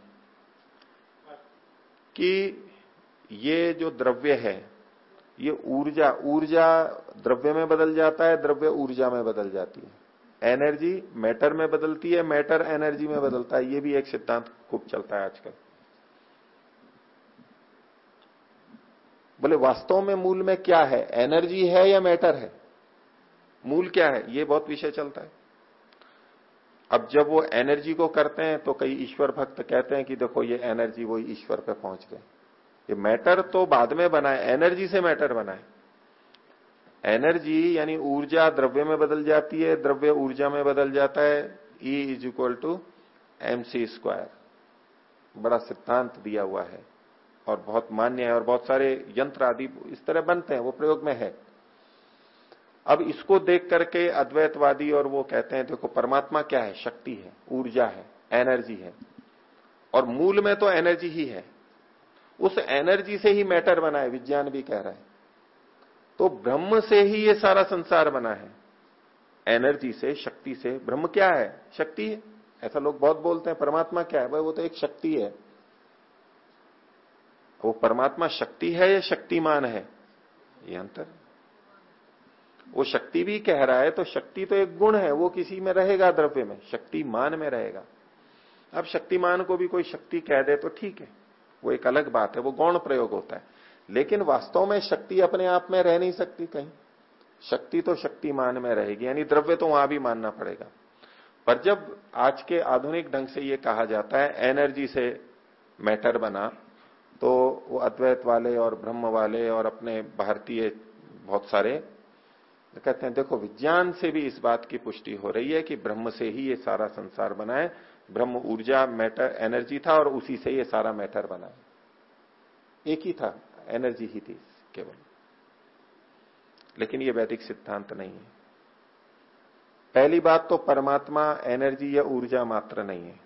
कि ये जो द्रव्य है ये ऊर्जा ऊर्जा द्रव्य में बदल जाता है, द्रव्य ऊर्जा में बदल जाती है। एनर्जी मैटर में बदलती है, मैटर एनर्जी में बदलता है। ये भी एक सिद्धांत खूब चलता है आजकल। बोले, वास्तव में मूल में क्या है? एनर्जी है या मैटर है? मूल क्या है? ये बहुत विषय चलता है। अब जब वो एनर्जी को करते हैं तो कई ईश्वर भक्त कहते हैं कि देखो, ये एनर्जी वो ईश्वर पे पहुँच गए। ये मैटर तो बाद में बना है एनर्जी से मैटर बना है एनर्जी यानी ऊर्जा द्रव्य में बदल जाती है, द्रव्य ऊर्जा में बदल जाता है। E is equal to M C square बड़ा सिद्धांत दिया हुआ है और बहुत मान्य है और बहुत सारे यंत्र आदि इस तरह बनते हैं, वो प्रयोग में है। अब इसको देख करके अद्वैतवादी और वो कहते हैं, देखो परमात्मा क्या है? शक्ति है, ऊर्जा है एनर्जी है। और मूल में तो एनर्जी ही है। उस एनर्जी से ही मैटर बना है, विज्ञान भी कह रहा है। तो ब्रह्म से ही ये सारा संसार बना है। एनर्जी से, शक्ति से। ब्रह्म क्या है? शक्ति है। ऐसा लोग बहुत बोलते हैं, परमात्मा क्या है? भाई, वो तो एक शक्ति है। वो परमात्मा शक्ति है या शक्तिमान है? ये अंतर वो शक्ति भी कह रहा है तो शक्ति तो एक गुण है, वो किसी में रहेगा द्रव्य में। शक्तिमान में रहेगा। अब शक्तिमान को भी कोई शक्ति कह दे तो ठीक है। वो एक अलग बात है, वो गौण प्रयोग होता है। लेकिन वास्तव में शक्ति अपने आप में रह नहीं सकती कहीं। शक्ति तो शक्तिमान में रहेगी, यानी द्रव्य तो वहाँ भी मानना पड़ेगा। पर जब आज के आधुनिक ढंग से ये कहा जाता है, एनर्जी से मैटर बना तो वो अद्वैत वाले और ब्रह्म वाले और अपने भारतीय बहुत सारे कहते हैं, देखो, विज्ञान से भी इस बात की पुष्टि हो रही है कि ब्रह्म से ही ये सारा संसार बना है। ब्रह्म ऊर्जा मैटर एनर्जी था और उसी से ये सारा मैटर बना। एक ही था एनर्जी ही थी केवल। लेकिन ये वैदिक सिद्धांत नहीं है। पहली बात तो परमात्मा एनर्जी या ऊर्जा मात्र नहीं है।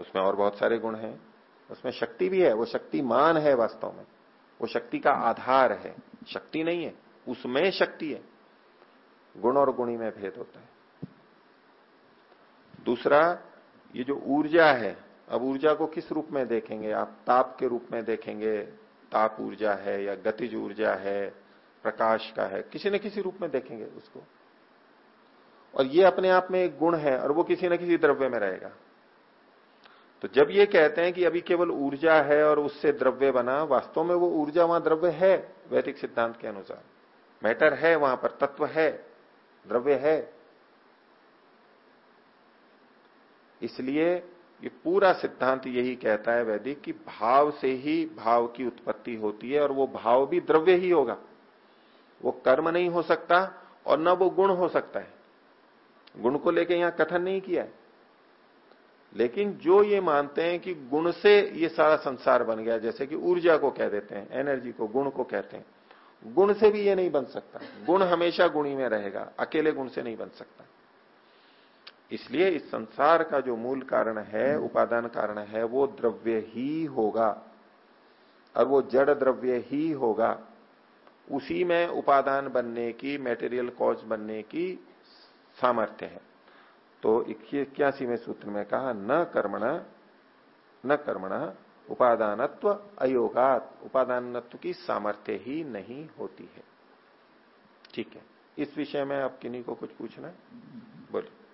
उसमें और बहुत सारे गुण हैं। उसमें शक्ति भी है, वो शक्तिमान है वास्तव में। वो शक्ति का आधार है। शक्ति नहीं है, उसमें शक्ति है। गुण और गुणी में भेद होता है। दूसरा, ये जो ऊर्जा है, अब ऊर्जा को किस रूप में देखेंगे? आप ताप के रूप में देखेंगे। ताप ऊर्जा है या गतिज ऊर्जा है, प्रकाश का है, किसी न किसी रूप में देखेंगे उसको। और ये अपने आप में एक गुण है और वो किसी न किसी द्रव्य में रहेगा। तो जब ये कहते हैं कि अभी केवल ऊर्जा है और उससे द्रव्य बना, वास्तव में वो ऊर्जा वहाँ द्रव्य है, वैदिक सिद्धांत के अनुसार। मैटर है, वहाँ पर तत्व है, द्रव्य है। इसलिए ये पूरा सिद्धांत यही कहता है वैदिक कि भाव से ही भाव की उत्पत्ति होती है और वो भाव भी द्रव्य ही होगा। वो कर्म नहीं हो सकता और न वो गुण हो सकता है। गुण को लेके यहाँ कथन नहीं किया है। लेकिन जो ये मानते हैं कि गुण से ये सारा संसार बन गया, जैसे कि ऊर्जा को कह देते हैं, एनर्जी को, गुण को कहते हैं। गुण से भी ये नहीं बन सकता। गुण हमेशा गुणी में रहेगा, अकेले गुण से नहीं बन सकता। इसलिए इस संसार का जो मूल कारण है, उपादान कारण है, वो द्रव्य ही होगा। और वो जड़ द्रव्य ही होगा। उसी में उपादान बनने की मेटेरियल कॉज बनने की सामर्थ्य है। तो इक्यासीवें सूत्र में कहा? न कर्मण न कर्मण, उपादानत्व अयोगात। उपादानत्व की सामर्थ्य ही नहीं होती है। ठीक है। इस विषय में आप किन्हीं को कुछ पूछना बोलिए।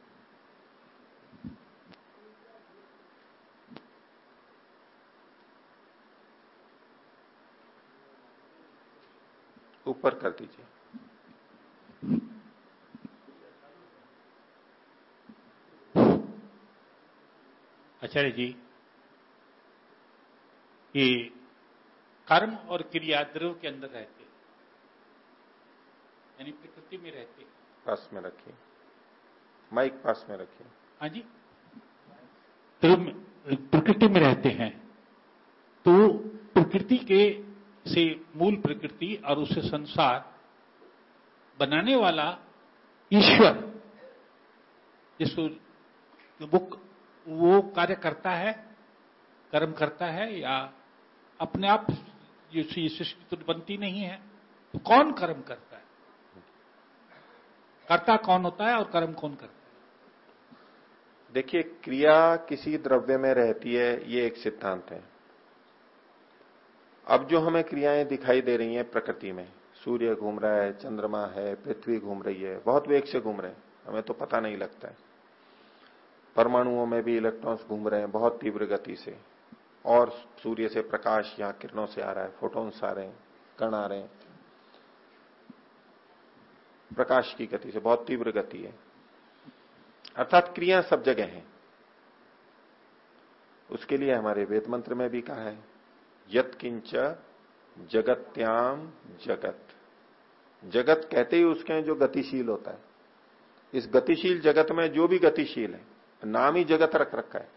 ऊपर कर दीजिए। आचार्य जी ये कर्म और क्रिया द्रव के अंदर रहते यानी प्रकृति में रहते पास में रखिए। माइक पास में रखिए। हाँ जी। द्रव प्रकृति में रहते हैं तो प्रकृति के से मूल प्रकृति और उसे संसार बनाने वाला ईश्वर, जिसको वो वो कार्य करता है, कर्म करता है, या अपने आप ये सृष्टि तो बनती नहीं है तो कौन कर्म करता है? कर्ता कौन होता है और कर्म कौन करता है? देखिए, क्रिया किसी द्रव्य में रहती है, ये एक सिद्धांत है। अब जो हमें क्रियाएँ दिखाई दे रही हैं प्रकृति में, सूर्य घूम रहा है, चंद्रमा है, पृथ्वी घूम रही है, बहुत वेग से घूम रहे हैं, हमें तो पता नहीं लगता है। परमाणुओं में भी इलेक्ट्रॉन्स घूम रहे हैं बहुत तीव्र गति से, और सूर्य से प्रकाश यहाँ किरणों से आ रहा है, फोटोन्स आ रहे हैं, कण आ रहे हैं। प्रकाश की गति से बहुत तीव्र गति है। अर्थात क्रिया सब जगह है। उसके लिए हमारे वेद मंत्र में भी कहा है यत्किंच जगत्याम जगत। जगत कहते ही उसके जो गतिशील होता है। इस गतिशील जगत में जो भी गतिशील है, नाम ही जगत रख रखा है।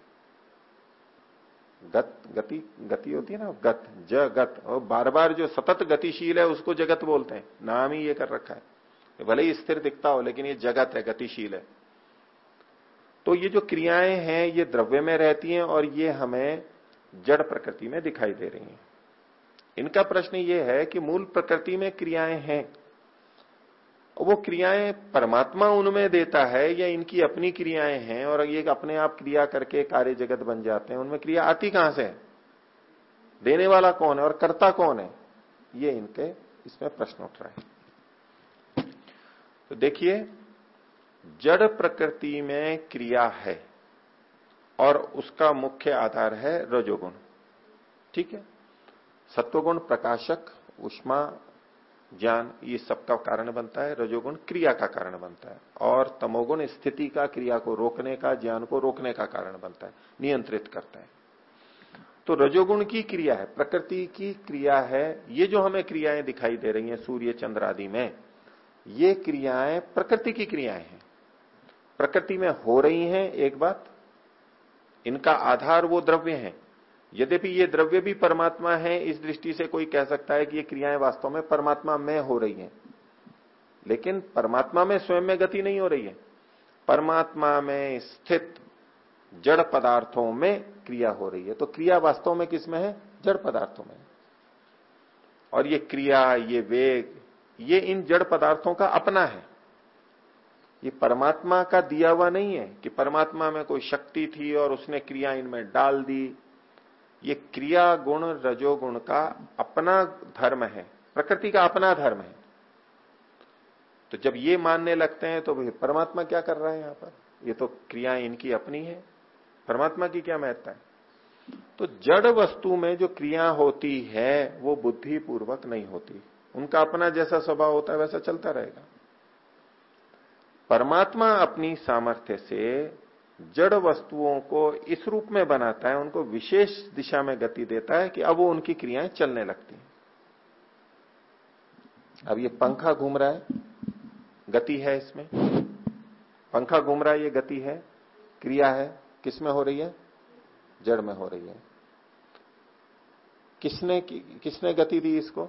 गत, गति गति होती है ना, गत, जगत। और बार बार जो सतत गतिशील है, उसको जगत बोलते हैं। नाम ही ये कर रखा है। भले ही स्थिर दिखता हो, लेकिन ये जगत है, गतिशील है। तो ये जो क्रियाएँ हैं, ये द्रव्य में रहती हैं और ये हमें जड़ प्रकृति में दिखाई दे रही हैं। इनका प्रश्न ये है कि मूल प्रकृति में क्रियाएँ हैं। वो क्रियाएँ परमात्मा उनमें देता है या इनकी अपनी क्रियाएँ हैं और ये अपने आप क्रिया करके कार्य जगत बन जाते हैं। उनमें क्रिया आती कहाँ से देने वाला कौन है और कर्ता कौन है? ये इनके इसमें प्रश्न उठ रहा है। तो देखिए, जड़ प्रकृति में क्रिया है। और उसका मुख्य आधार है रजोगुण। ठीक है? सत्वगुण, प्रकाशक, उष्मा, ज्ञान, ये सबका कारण बनता है। रजोगुण क्रिया का कारण बनता है। और तमोगुण स्थिति का, क्रिया को रोकने का, ज्ञान को रोकने का कारण बनता है। नियंत्रित करता है। तो रजोगुण की क्रिया है, प्रकृति की क्रिया है। ये जो हमें क्रियाएँ दिखाई दे रही हैं, सूर्य, चंद्र आदि में, ये क्रियाएँ प्रकृति की क्रियाएँ हैं। प्रकृति में हो रही हैं, एक बात इनका आधार वो द्रव्य है। यद्यपि ये द्रव्य भी परमात्मा है, इस दृष्टि से कोई कह सकता है कि ये क्रियाएँ वास्तव में परमात्मा में हो रही हैं। लेकिन परमात्मा में स्वयं में गति नहीं हो रही है। परमात्मा में स्थित जड़ पदार्थों में क्रिया हो रही है। तो क्रिया वास्तव में किसमें है? जड़ पदार्थों में। और ये क्रिया, ये वेग, ये इन जड़ पदार्थों का अपना है। ये परमात्मा का दिया हुआ नहीं है कि परमात्मा में कोई शक्ति थी और उसने क्रिया इनमें डाल दी। ये क्रिया गुण, रजोगुण का अपना धर्म है। प्रकृति का अपना धर्म है। तो जब ये मानने लगते हैं तो परमात्मा क्या कर रहा है यहाँ पर? ये तो क्रिया इनकी अपनी है। परमात्मा की क्या महत्ता है? तो जड़ वस्तु में जो क्रिया होती है, वो बुद्धि पूर्वक नहीं होती। उनका अपना जैसा स्वभाव होता है, वैसा चलता रहेगा। परमात्मा अपनी सामर्थ्य से जड़ वस्तुओं को इस रूप में बनाता है, उनको विशेष दिशा में गति देता है कि अब वो उनकी क्रियाएँ चलने लगती हैं। अब ये पंखा घूम रहा है, गति है इसमें। पंखा घूम रहा है, ये गति है, क्रिया है, किसमें हो रही है? जड़ में हो रही है। किसने किसने गति दी इसको?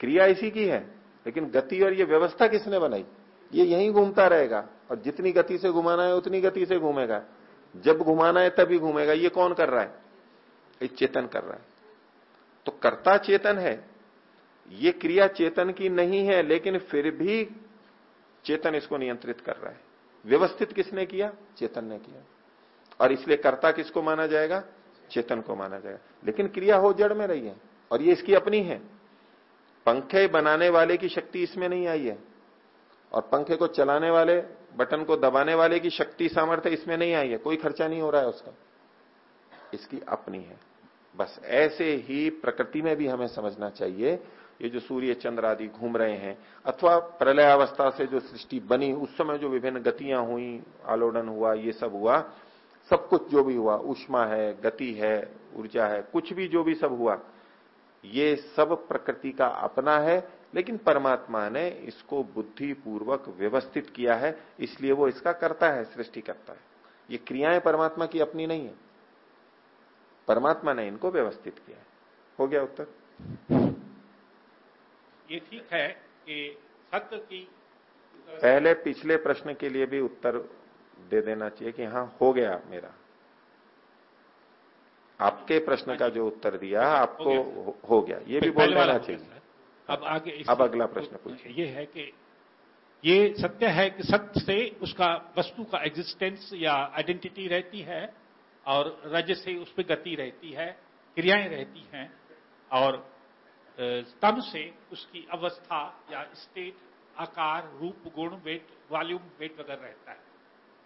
क्रिया इसी की है, लेकिन गति और ये व्यवस्था किसने बनाई? ये यहीं घूमता रहेगा। और जितनी गति से घुमाना है, उतनी गति से घूमेगा। जब घुमाना है, तभी घूमेगा। ये कौन कर रहा है? ये चेतन कर रहा है। तो कर्ता चेतन है। ये क्रिया चेतन की नहीं है, लेकिन फिर भी चेतन इसको नियंत्रित कर रहा है। व्यवस्थित किसने किया? चेतन ने किया। और इसलिए कर्ता किसको माना जाएगा? चेतन को माना जाएगा। लेकिन क्रिया हो जड़ में रही है। और ये इसकी अपनी है। पंखे बनाने वाले की शक्ति इसमें नहीं आई है। और पंखे को चलाने वाले, बटन को दबाने वाले की शक्ति, सामर्थ्य इसमें नहीं आई है। कोई खर्चा नहीं हो रहा है उसका। इसकी अपनी है। बस ऐसे ही प्रकृति में भी हमें समझना चाहिए, ये जो सूर्य, चंद्र आदि घूम रहे हैं, अथवा प्रलय अवस्था से जो सृष्टि बनी, उस समय जो विभिन्न गतियाँ हुई, आलोडन हुआ, ये सब हुआ, सब कुछ जो भी हुआ, उष्मा है, गति है, ऊर्जा है, कुछ भी जो भी सब हुआ, ये सब प्रकृति का अपना है। लेकिन परमात्मा ने इसको बुद्धि पूर्वक व्यवस्थित किया है इसलिए वो इसका करता है सृष्टि करता है। ये क्रियाएँ परमात्मा की अपनी नहीं है। परमात्मा ने इनको व्यवस्थित किया है। हो गया उत्तर? ये ठीक है कि सत्य की पहले पिछले प्रश्न के लिए भी उत्तर दे देना चाहिए कि हाँ हो गया मेरा। आपके प्रश्न का जो। उत्तर दिया आपको हो गया, हो गया। ये भी बोल देना चाहिए। अब आगे अब अगला प्रश्न पूछिए ये है कि ये सत्य है कि सत्य से उसका वस्तु का एग्जिस्टेंस या आइडेंटिटी रहती है और रज से उस पर गति रहती है क्रियाएँ रहती हैं और तब से उसकी अवस्था या स्टेट आकार रूप गुण वेट वॉल्यूम वेट वगैरह रहता है।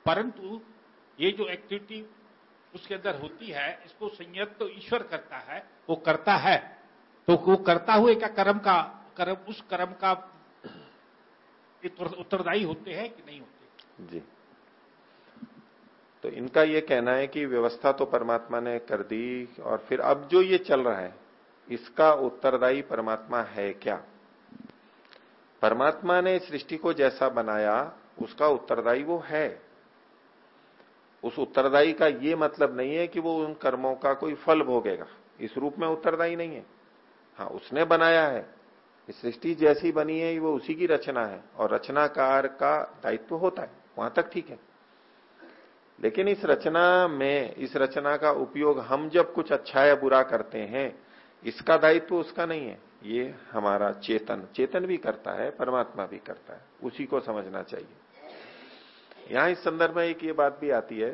परंतु ये जो एक्टिविटी उसके अंदर होती है इसको संयत तो ईश्वर करता है वो करता है। तो वो करता हुए क्या कर्म का, कर्म, उस कर्म का उत्तरदायी होते हैं कि नहीं होते? जी। तो इनका ये कहना है कि व्यवस्था तो परमात्मा ने कर दी और फिर अब जो ये चल रहा है, इसका उत्तरदायी परमात्मा है क्या? परमात्मा ने सृष्टि को जैसा बनाया, उसका उत्तरदायी वो है। उस उत्तरदायी का ये मतलब नहीं है कि वो उन कर्मों का कोई फल भोगेगा। इस रूप में उत्तरदायी नहीं है। हाँ उसने बनाया है। सृष्टि जैसी बनी है, वो उसी की रचना है और रचनाकार का दायित्व होता है, वहाँ तक ठीक है। लेकिन इस रचना में, इस रचना का उपयोग हम जब कुछ अच्छा या बुरा करते हैं, इसका दायित्व उसका नहीं है। ये हमारा चेतन चेतन भी करता है, परमात्मा भी करता है, उसी को समझना चाहिए। यहाँ इस संदर्भ में एक ये बात भी आती है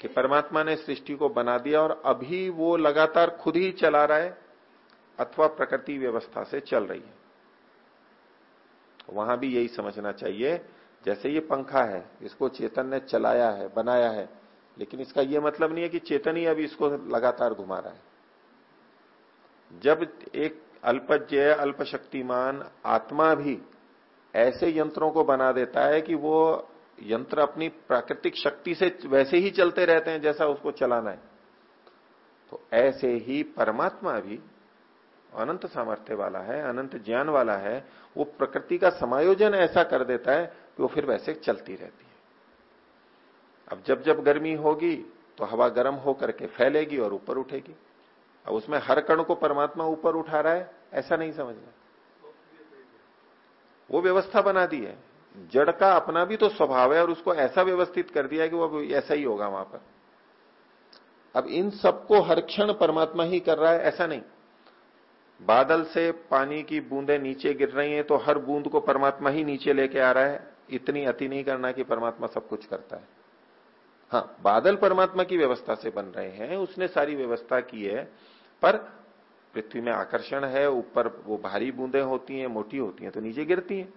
कि परमात्मा ने सृष्टि को बना दिया और अभी वो लगातार खुद ही चला रहा है अथवा प्रकृति व्यवस्था से चल रही है। वहाँ भी यही समझना चाहिए, जैसे ये पंखा है, इसको चेतन ने चलाया है, बनाया है, लेकिन इसका यह मतलब नहीं है कि चेतन ही अभी इसको लगातार घुमा रहा है। जब एक अल्पज्य अल्प शक्तिमान आत्मा भी ऐसे यंत्रों को बना देता है कि वो यंत्र अपनी प्राकृतिक शक्ति से वैसे ही चलते रहते हैं जैसा उसको चलाना है तो ऐसे ही परमात्मा भी अनंत सामर्थ्य वाला है, अनंत ज्ञान वाला है, वो प्रकृति का समायोजन ऐसा कर देता है कि वो फिर वैसे चलती रहती है। अब जब जब गर्मी होगी तो हवा गर्म होकर के फैलेगी और ऊपर उठेगी। अब उसमें हर कण को परमात्मा ऊपर उठा रहा है, ऐसा नहीं समझना। वो व्यवस्था बना दी है। जड़ का अपना भी तो स्वभाव है और उसको ऐसा व्यवस्थित कर दिया है कि वो ऐसा ही होगा वहाँ पर। अब इन सबको हर क्षण परमात्मा ही कर रहा है, ऐसा नहीं। बादल से पानी की बूंदें नीचे गिर रही हैं तो हर बूंद को परमात्मा ही नीचे लेके आ रहा है। इतनी अति नहीं करना कि परमात्मा सब कुछ करता है। हाँ बादल परमात्मा की व्यवस्था से बन रहे हैं, उसने सारी व्यवस्था की है, पर पृथ्वी में आकर्षण है, ऊपर वो भारी बूंदे होती हैं, मोटी होती हैं तो नीचे गिरती हैं।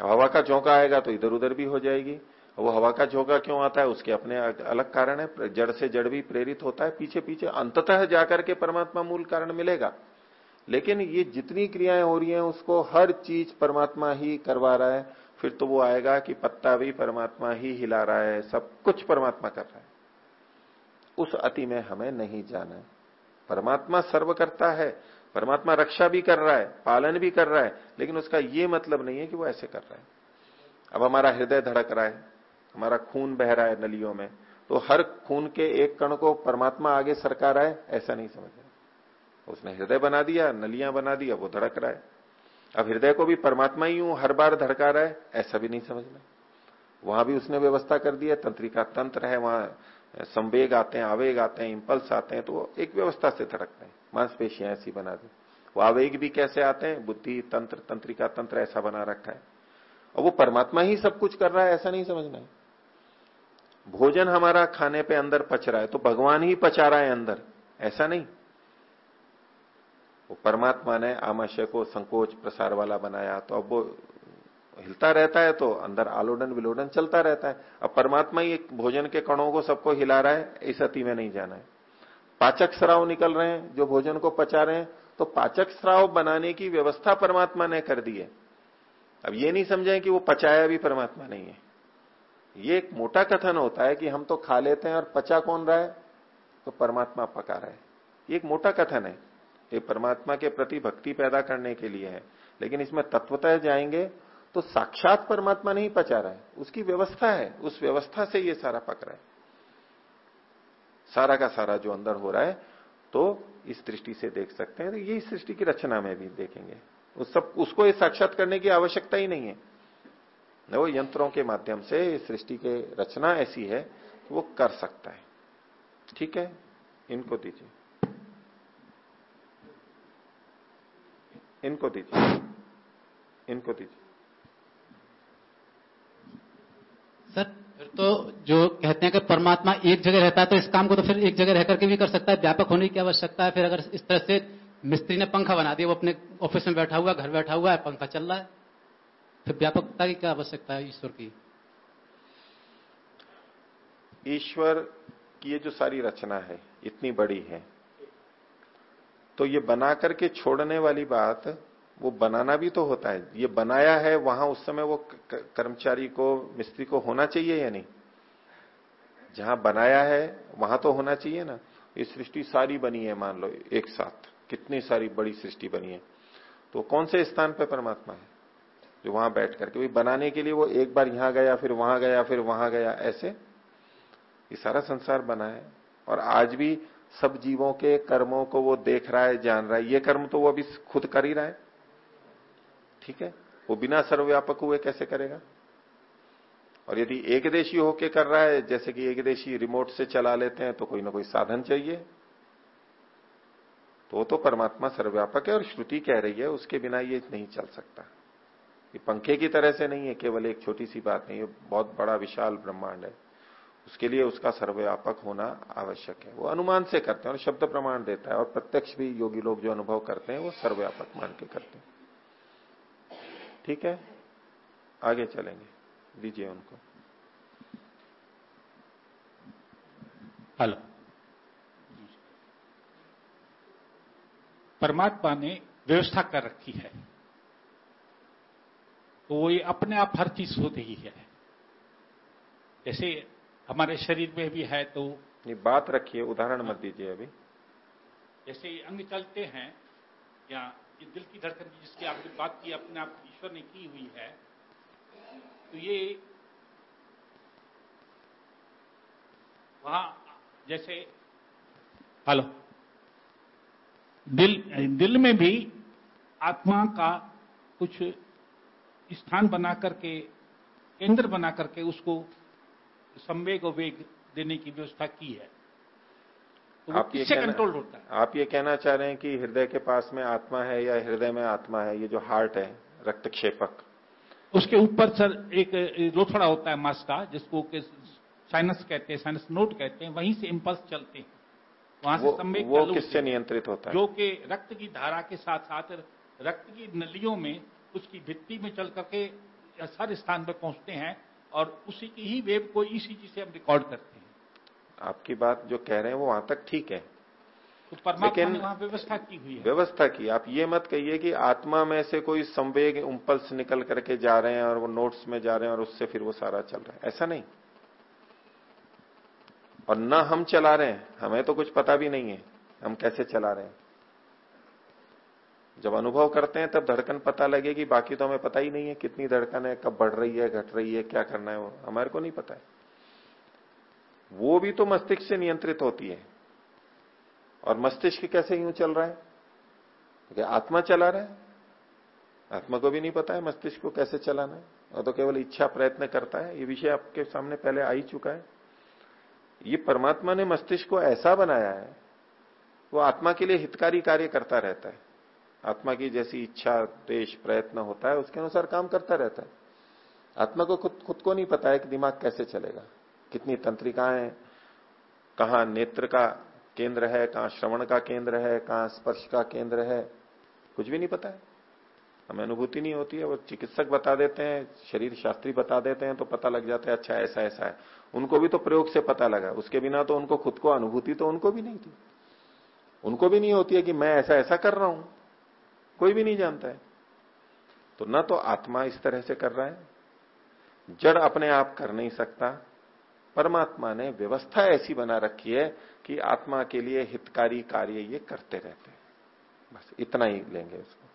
हवा का झोंका आएगा तो इधर उधर भी हो जाएगी। वो हवा का झोंका क्यों आता है, उसके अपने अलग कारण है। जड़ से जड़ भी प्रेरित होता है पीछे पीछे अंततः जाकर के परमात्मा मूल कारण मिलेगा। लेकिन ये जितनी क्रियाएँ हो रही हैं, उसको हर चीज़ परमात्मा ही करवा रहा है। फिर तो वो आएगा कि पत्ता भी परमात्मा ही हिला रहा है, सब कुछ परमात्मा कर रहा है। उस अति में हमें नहीं जाना है। परमात्मा सर्व करता है, परमात्मा रक्षा भी कर रहा है, पालन भी कर रहा है, लेकिन उसका ये मतलब नहीं है कि वो ऐसे कर रहा है। अब हमारा हृदय धड़क रहा है, हमारा खून बह रहा है नलियों में तो हर खून के एक कण को परमात्मा आगे सरका रहा है, ऐसा नहीं समझना उसने हृदय बना दिया, नलियाँ बना दिया वो धड़क रहा है। अब हृदय को भी परमात्मा ही हूँ, हर बार धड़का रहा है, ऐसा भी नहीं समझना। वहाँ भी उसने व्यवस्था कर दी है तंत्रिका तंत्र है, वहाँ संवेग आते हैं, आवेग आते हैं इंपल्स आते हैं तो एक व्यवस्था से धड़कते हैं। मांसपेशियाँ ऐसी बना दी। वो आवेग भी कैसे आते हैं? बुद्धि, तंत्र, तंत्रिका तंत्र ऐसा बना रखा है। और वो परमात्मा ही सब कुछ कर रहा है, ऐसा नहीं समझना है। भोजन हमारा खाने पे अंदर पच रहा है तो भगवान ही पचा रहा है अंदर, ऐसा नहीं। वो परमात्मा ने आमाशय को संकोच प्रसार वाला बनाया तो अब वो हिलता रहता है तो अंदर आलोडन विलोडन चलता रहता है। अब परमात्मा ही भोजन के कणों को सबको हिला रहा है, इस अति में नहीं जाना है। पाचक श्राव निकल रहे हैं, जो भोजन को पचा रहे हैं तो पाचक श्राव बनाने की व्यवस्था परमात्मा ने कर दी है। अब ये नहीं समझे कि वो पचाया भी परमात्मा नहीं है। ये एक मोटा कथन होता है कि हम तो खा लेते हैं और पचा कौन रहा है? तो परमात्मा पका रहा है। ये एक मोटा कथन है। ये परमात्मा के प्रति भक्ति पैदा करने के लिए है। लेकिन इसमें तत्वतः जाएँगे तो साक्षात परमात्मा नहीं पचा रहा है। उसकी व्यवस्था है। उस व्यवस्था से ये सारा पक रहा है। सारा का सारा जो अंदर हो रहा है तो इस दृष्टि से देख सकते हैं। तो ये सृष्टि की रचना में भी देखेंगे। उस सब, उसको ये साक्षात करने की आवश्यकता ही नहीं है। वो यंत्रों के माध्यम से इस सृष्टि के रचना ऐसी है वो कर सकता है। ठीक है? इनको दीजिए। इनको दीजिए इनको दीजिए। सर फिर तो जो कहते हैं कि परमात्मा एक जगह रहता है तो इस काम को तो फिर एक जगह रह करके भी कर सकता है व्यापक होने की आवश्यकता है। फिर अगर इस तरह से मिस्त्री ने पंखा बना दिया वो अपने ऑफ़िस में बैठा हुआ घर बैठा हुआ है पंखा चल रहा है फिर व्यापकता की क्या आवश्यकता है ईश्वर की? ईश्वर की ये जो सारी रचना है इतनी बड़ी है तो ये बना करके छोड़ने वाली बात, वो बनाना भी तो होता है। ये बनाया है, वहाँ उस समय वो कर्मचारी को, मिस्त्री को होना चाहिए या नहीं? जहाँ बनाया है, वहाँ तो होना चाहिए ना। ये सृष्टि सारी बनी है, मान लो, एक साथ। कितनी सारी बड़ी सृष्टि बनी है। तो कौन से स्थान पे परमात्मा है? जो वहाँ बैठ करके बनाने के लिए वो एक बार यहाँ गया, फिर वहाँ गया, फिर वहाँ गया, ऐसे? ये सारा संसार बना है। और आज भी सब जीवों के कर्मों को वो देख रहा है, जान रहा है। ये कर्म तो वो अभी खुद कर ही रहा है। ठीक है? वो बिना सर्वव्यापक हुए कैसे करेगा? और यदि एक देशी होके कर रहा है, जैसे कि एक देशी रिमोट से चला लेते हैं तो कोई ना कोई साधन चाहिए। तो तो परमात्मा सर्वव्यापक है और श्रुति कह रही है, उसके बिना ये नहीं चल सकता। ये पंखे की तरह से नहीं है, केवल एक छोटी सी बात नहीं, ये बहुत बड़ा विशाल ब्रह्मांड है। उसके लिए उसका सर्वव्यापक होना आवश्यक है। वो अनुमान से करते हैं और शब्द प्रमाण देता है और प्रत्यक्ष भी योगी लोग जो अनुभव करते हैं वो सर्वव्यापक मान के करते हैं। ठीक है? आगे चलेंगे। दीजिए उनको। हेलो। परमात्मा ने व्यवस्था कर रखी है। तो वो ये अपने आप हर चीज़ हो रही है। जैसे हमारे शरीर में भी है तो ये बात रखिए उदाहरण मत दीजिए अभी। जैसे ये अंग चलते हैं या ये दिल की धड़कन की जिसकी आपने बात की अपने आप ईश्वर ने की हुई है तो ये वहाँ जैसे हेलो दिल दिल में भी आत्मा का कुछ स्थान बना करके केंद्र बना करके उसको संवेग और वेग देने की व्यवस्था की है। तो आप किससे कंट्रोल होता है? आप ये कहना चाह रहे हैं कि हृदय के पास में आत्मा है या हृदय में आत्मा है? ये जो हार्ट है रक्तक्षेपक। उसके ऊपर सर एक लोथड़ा होता है मास का जिसको के साइनस कहते हैं साइनस नोट कहते हैं वहीं से इम्पल्स चलते हैं। वहाँ से संवेग वो किससे नियंत्रित होता है? जो कि रक्त की धारा के साथ साथ रक्त की नलियों में उसकी भित्ती में चल करके हर स्थान पर पहुँचते हैं। और उसी की ही वेब को इसी चीज़ से हम रिकॉर्ड करते हैं। आपकी बात जो कह रहे हैं वो वहाँ तक ठीक है। तो परमात्मा ने वहाँ व्यवस्था की हुई है। व्यवस्था की। आप ये मत कहिए कि आत्मा में से कोई संवेग उम्पल्स निकल करके जा रहे हैं और वो नोट्स में जा रहे हैं और उससे फिर वो सारा चल रहा है। ऐसा नहीं। और न हम चला रहे हैं हमें तो कुछ पता भी नहीं है हम कैसे चला रहे हैं। जब अनुभव करते हैं, तब धड़कन पता लगेगी। बाकी तो हमें पता ही नहीं है कितनी धड़कन है, कब बढ़ रही है, घट रही है, क्या करना है वो। हमारे को नहीं पता है। वो भी तो मस्तिष्क से नियंत्रित होती है। और मस्तिष्क कैसे यूँ चल रहा है? क्योंकि आत्मा चला रहा है। आत्मा को भी नहीं पता है मस्तिष्क को कैसे चलाना है। और तो केवल इच्छा प्रयत्न करता है। ये विषय आपके सामने पहले आ ही चुका है। ये परमात्मा ने मस्तिष्क को ऐसा बनाया है, वो आत्मा के लिए हितकारी कार्य करता रहता है। आत्मा की जैसी इच्छा, देश, प्रयत्न होता है, उसके अनुसार काम करता रहता है। आत्मा को खुद खुद को नहीं पता है कि दिमाग कैसे चलेगा, कितनी तंत्रिकाएँ, कहा नेत्र का केंद्र है, कहा श्रवण का केंद्र है, कहा स्पर्श का केंद्र है, कुछ भी नहीं पता है। हमें अनुभूति नहीं होती है, वो चिकित्सक बता देते हैं, शरीर शास्त्री बता देते हैं तो पता लग जाता है अच्छा ऐसा ऐसा है। उनको भी तो प्रयोग से पता लगा, उसके बिना तो उनको खुद को अनुभूति तो उनको भी नहीं थी। उनको भी नहीं होती है कि मैं ऐसा ऐसा कर रहा हूँ। कोई भी नहीं जानता है। तो ना तो आत्मा इस तरह से कर रहा है, जड़ अपने आप कर नहीं सकता, परमात्मा ने व्यवस्था ऐसी बना रखी है कि आत्मा के लिए हितकारी कार्य ये करते रहते हैं। बस इतना ही लेंगे उसको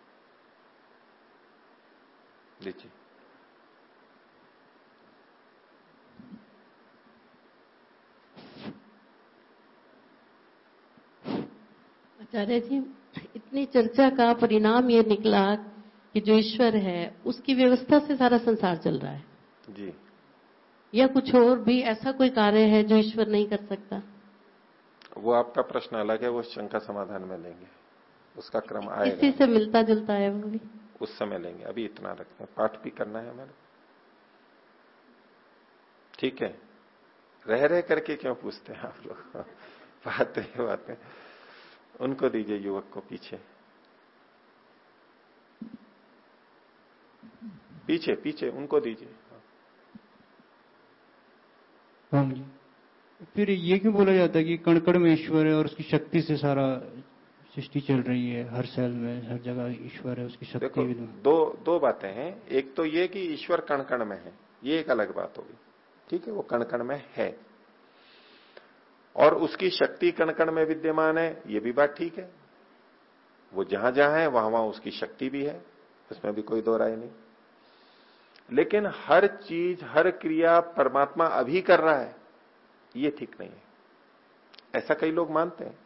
लीजिए। आचार्य जी इतनी चर्चा का परिणाम ये निकला कि जो ईश्वर है उसकी व्यवस्था से सारा संसार चल रहा है। जी। या कुछ और भी ऐसा कोई कार्य है जो ईश्वर नहीं कर सकता? वो आपका प्रश्न अलग है वो शंका समाधान में लेंगे। उसका क्रम आएगा। इसी से मिलता जुलता है वो भी? उस समय लेंगे। अभी इतना रखते हैं। पाठ भी करना है हमारे। ठीक है। रह रह करके क्यों पूछते हैं आप लोग? बातें बातें उनको दीजिए युवक को पीछे। पीछे पीछे उनको दीजिए। फिर ये क्यों बोला जाता है कि कणकण में ईश्वर है और उसकी शक्ति से सारा सृष्टि चल रही है? हर सेल में हर जगह ईश्वर है उसकी शक्ति भी दो दो बातें हैं। एक तो ये कि ईश्वर कण कण में है। ये एक अलग बात होगी ठीक है वो कण कण में है। और उसकी शक्ति कण कण में विद्यमान है, ये भी बात ठीक है। वो जहाँ जहाँ है, वहाँ वहाँ उसकी शक्ति भी है, उसमें भी कोई दो राय नहीं। लेकिन हर चीज़, हर क्रिया परमात्मा अभी कर रहा है, ये ठीक नहीं है। ऐसा कई लोग मानते हैं,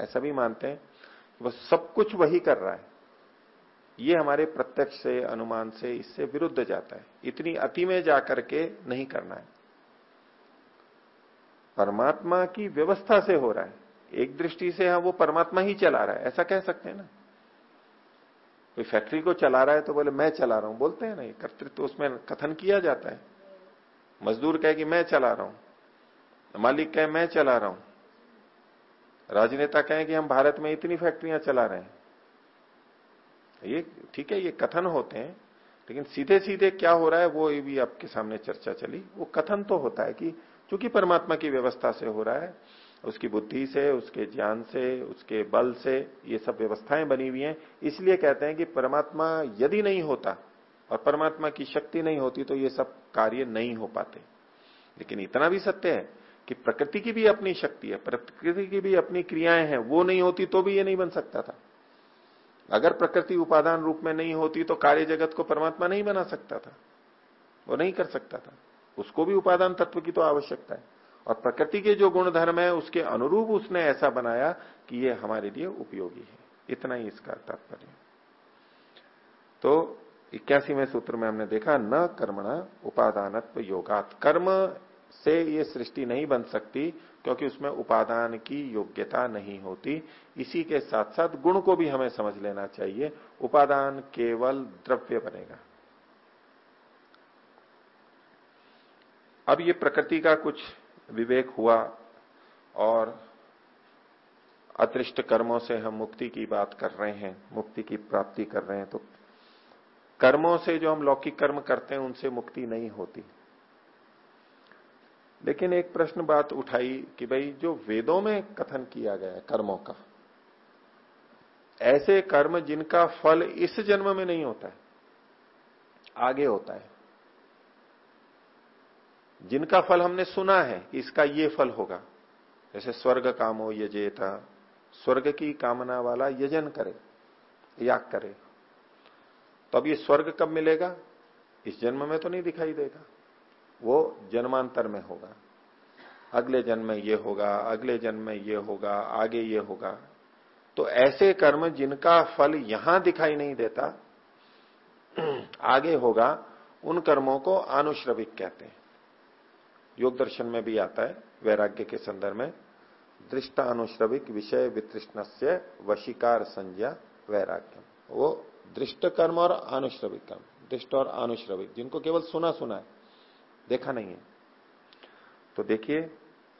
ऐसा भी मानते हैं कि सब कुछ वही कर रहा है। ये हमारे प्रत्यक्ष से, अनुमान से, इससे विरुद्ध जाता है। इतनी अति में जाकर के नहीं करना है। परमात्मा की व्यवस्था से हो रहा है। एक दृष्टि से हाँ वो परमात्मा ही चला रहा है। ऐसा कह सकते हैं ना? कोई फैक्ट्री को चला रहा है तो बोले, मैं चला रहा हूँ। बोलते हैं ना, ये कर्तृत्व तो उसमें कथन किया जाता है। मजदूर कहे कि, मैं चला रहा हूँ। मालिक कहे, मैं चला रहा हूँ। राजनेता कहे कि, हम भारत में इतनी फैक्ट्रियाँ चला रहे हैं। ये ठीक है, ये कथन होते हैं, लेकिन सीधे सीधे क्या हो रहा है, वो भी आपके सामने चर्चा चली। वो कथन तो होता है कि चूँकि परमात्मा की व्यवस्था से हो रहा है, उसकी बुद्धि से, उसके ज्ञान से, उसके बल से ये सब व्यवस्थाएँ बनी हुई हैं। इसलिए कहते हैं कि परमात्मा यदि नहीं होता और परमात्मा की शक्ति नहीं होती तो ये सब कार्य नहीं हो पाते। लेकिन इतना भी सत्य है कि प्रकृति की भी अपनी शक्ति है, प्रकृति की भी अपनी क्रियाएँ हैं, वो नहीं होती तो भी ये नहीं बन सकता था। अगर प्रकृति उपादान रूप में नहीं होती तो कार्य जगत को परमात्मा नहीं बना सकता था, वो नहीं कर सकता था। उसको भी उपादान तत्व की तो आवश्यकता है। और प्रकृति के जो गुण धर्म है, उसके अनुरूप उसने ऐसा बनाया कि ये हमारे लिए उपयोगी है। इतना ही इसका तात्पर्य। तो इक्यासीवें सूत्र में हमने देखा, न कर्मणा उपादानत्व योगात। कर्म से ये सृष्टि नहीं बन सकती, क्योंकि उसमें उपादान की योग्यता नहीं होती। इसी के साथ साथ गुण को भी हमें समझ लेना चाहिए। उपादान केवल द्रव्य बनेगा। अब ये प्रकृति का कुछ विवेक हुआ और अदृष्ट कर्मों से हम मुक्ति की बात कर रहे हैं, मुक्ति की प्राप्ति कर रहे हैं तो कर्मों से जो हम लौकिक कर्म करते हैं, उनसे मुक्ति नहीं होती। लेकिन एक प्रश्न बात उठाई कि भाई, जो वेदों में कथन किया गया है, कर्मों का, ऐसे कर्म जिनका फल इस जन्म में नहीं होता है, आगे होता है। जिनका फल हमने सुना है कि इसका ये फल होगा। जैसे स्वर्ग कामो यजे था स्वर्ग की कामना वाला यजन करे, याग करे। तो अब ये स्वर्ग कब मिलेगा? इस जन्म में तो नहीं दिखाई देगा। वो जन्मांतर में होगा। अगले जन्म में ये होगा, अगले जन्म में ये होगा, आगे ये होगा। तो ऐसे कर्म जिनका फल यहाँ दिखाई नहीं देता, आगे होगा, उन कर्मों को आनुश्रविक कहते हैं। योग दर्शन में भी आता है, वैराग्य के संदर्भ में। दृष्ट अनुश्रविक विषय वितृष्ण से वशिकार संज्ञा वैराग्य वो दृष्ट कर्म और अनुश्रविक कर्म दृष्ट और अनुश्रविक, जिनको केवल सुना सुना है, देखा नहीं है। तो देखिए,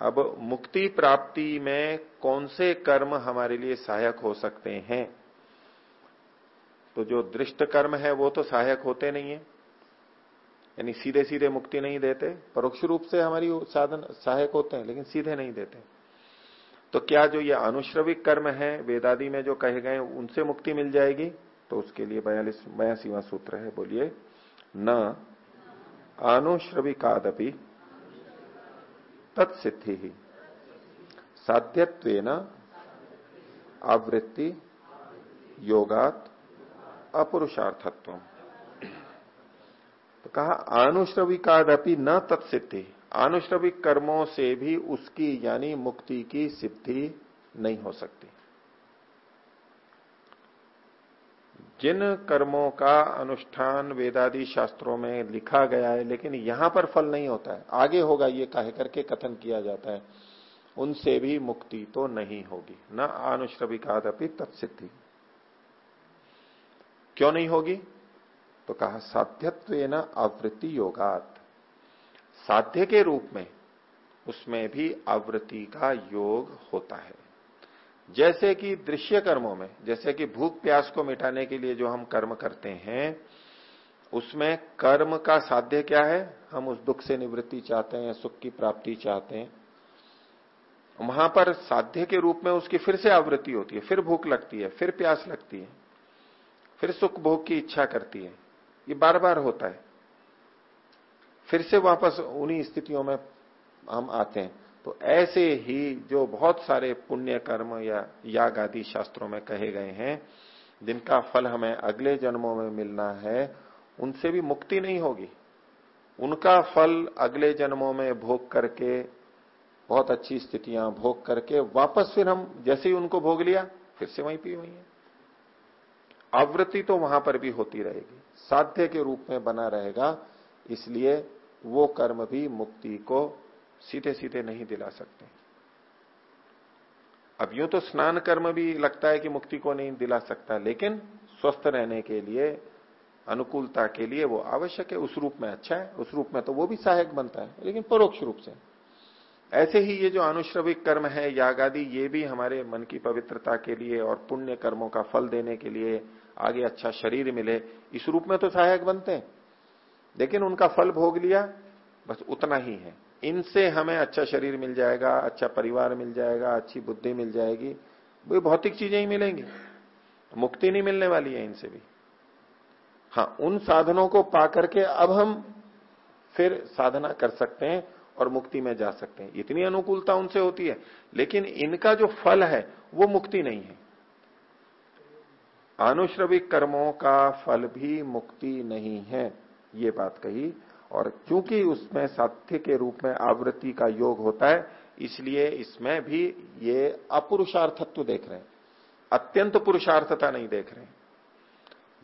अब मुक्ति प्राप्ति में कौन से कर्म हमारे लिए सहायक हो सकते हैं? तो जो दृष्ट कर्म है, वो तो सहायक होते नहीं है। यानी सीधे सीधे मुक्ति नहीं देते, परोक्ष रूप से हमारी साधन, सहायक होते हैं, लेकिन सीधे नहीं देते। तो क्या जो ये अनुश्रविक कर्म है, वेदादि में जो कहे गए उनसे मुक्ति मिल जाएगी? तो उसके लिए बयालीस, बयासीवा सूत्र है, बोलिए, न अनुश्रविकादपि तत्सिद्धि ही। साध्यत्व आवृत्ति योगात अपुरुषार्थत्व कहा आनुश्रविकादपि न तत्सिद्धि। आनुश्रविक कर्मों से भी उसकी, यानी मुक्ति की सिद्धि नहीं हो सकती। जिन कर्मों का अनुष्ठान वेदादि शास्त्रों में लिखा गया है, लेकिन यहाँ पर फल नहीं होता है। आगे होगा ये कहे करके कथन किया जाता है। उनसे भी मुक्ति तो नहीं होगी। न अनुश्रविकादपि तत्सिद्धि। क्यों नहीं होगी? तो कहा साध्यत्व न आवृत्ति योगात। साध्य के रूप में उसमें भी आवृत्ति का योग होता है। जैसे कि दृश्य कर्मों में, जैसे कि भूख प्यास को मिटाने के लिए जो हम कर्म करते हैं, उसमें कर्म का साध्य क्या है? हम उस दुख से निवृत्ति चाहते हैं, सुख की प्राप्ति चाहते हैं। वहाँ पर साध्य के रूप में उसकी फिर से आवृत्ति होती है, फिर भूख लगती है, फिर प्यास लगती है, फिर सुख भोग की इच्छा करती है। ये बार बार होता है। फिर से वापस उन्हीं स्थितियों में हम आते हैं। तो ऐसे ही जो बहुत सारे पुण्य कर्म या याग आदि शास्त्रों में कहे गए हैं, जिनका फल हमें अगले जन्मों में मिलना है, उनसे भी मुक्ति नहीं होगी। उनका फल अगले जन्मों में भोग करके, बहुत अच्छी स्थितियाँ भोग करके वापस फिर हम जैसे ही उनको भोग लिया, फिर से वहीं पी वहीं है। आवृत्ति तो वहाँ पर भी होती रहेगी। साध्य के रूप में बना रहेगा, इसलिए वो कर्म भी मुक्ति को सीधे सीधे नहीं दिला सकते। अब यूँ तो स्नान कर्म भी लगता है कि मुक्ति को नहीं दिला सकता, लेकिन स्वस्थ रहने के लिए, अनुकूलता के लिए वो आवश्यक है, उस रूप में अच्छा है, उस रूप में तो वो भी सहायक बनता है, लेकिन परोक्ष रूप से। ऐसे ही ये जो अनुश्रविक कर्म है याग आदि ये भी हमारे मन की पवित्रता के लिए और पुण्य कर्मों का फल देने के लिए आगे अच्छा शरीर मिले, इस रूप में तो सहायक बनते हैं। लेकिन उनका फल भोग लिया, बस उतना ही है। इनसे हमें अच्छा शरीर मिल जाएगा अच्छा परिवार मिल जाएगा, अच्छी बुद्धि मिल जाएगी, वो भौतिक चीज़ें ही मिलेंगी। मुक्ति नहीं मिलने वाली है इनसे भी। हाँ उन साधनों को पा करके अब हम फिर साधना कर सकते हैं और मुक्ति में जा सकते हैं। इतनी अनुकूलता उनसे होती है, लेकिन इनका जो फल है, वो मुक्ति नहीं है। आनुश्रविक कर्मों का फल भी मुक्ति नहीं है, ये बात कही। और क्योंकि उसमें साध्य के रूप में आवृत्ति का योग होता है, इसलिए इसमें भी ये अपुरुषार्थत्व देख रहे हैं। अत्यंत पुरुषार्थता नहीं देख रहे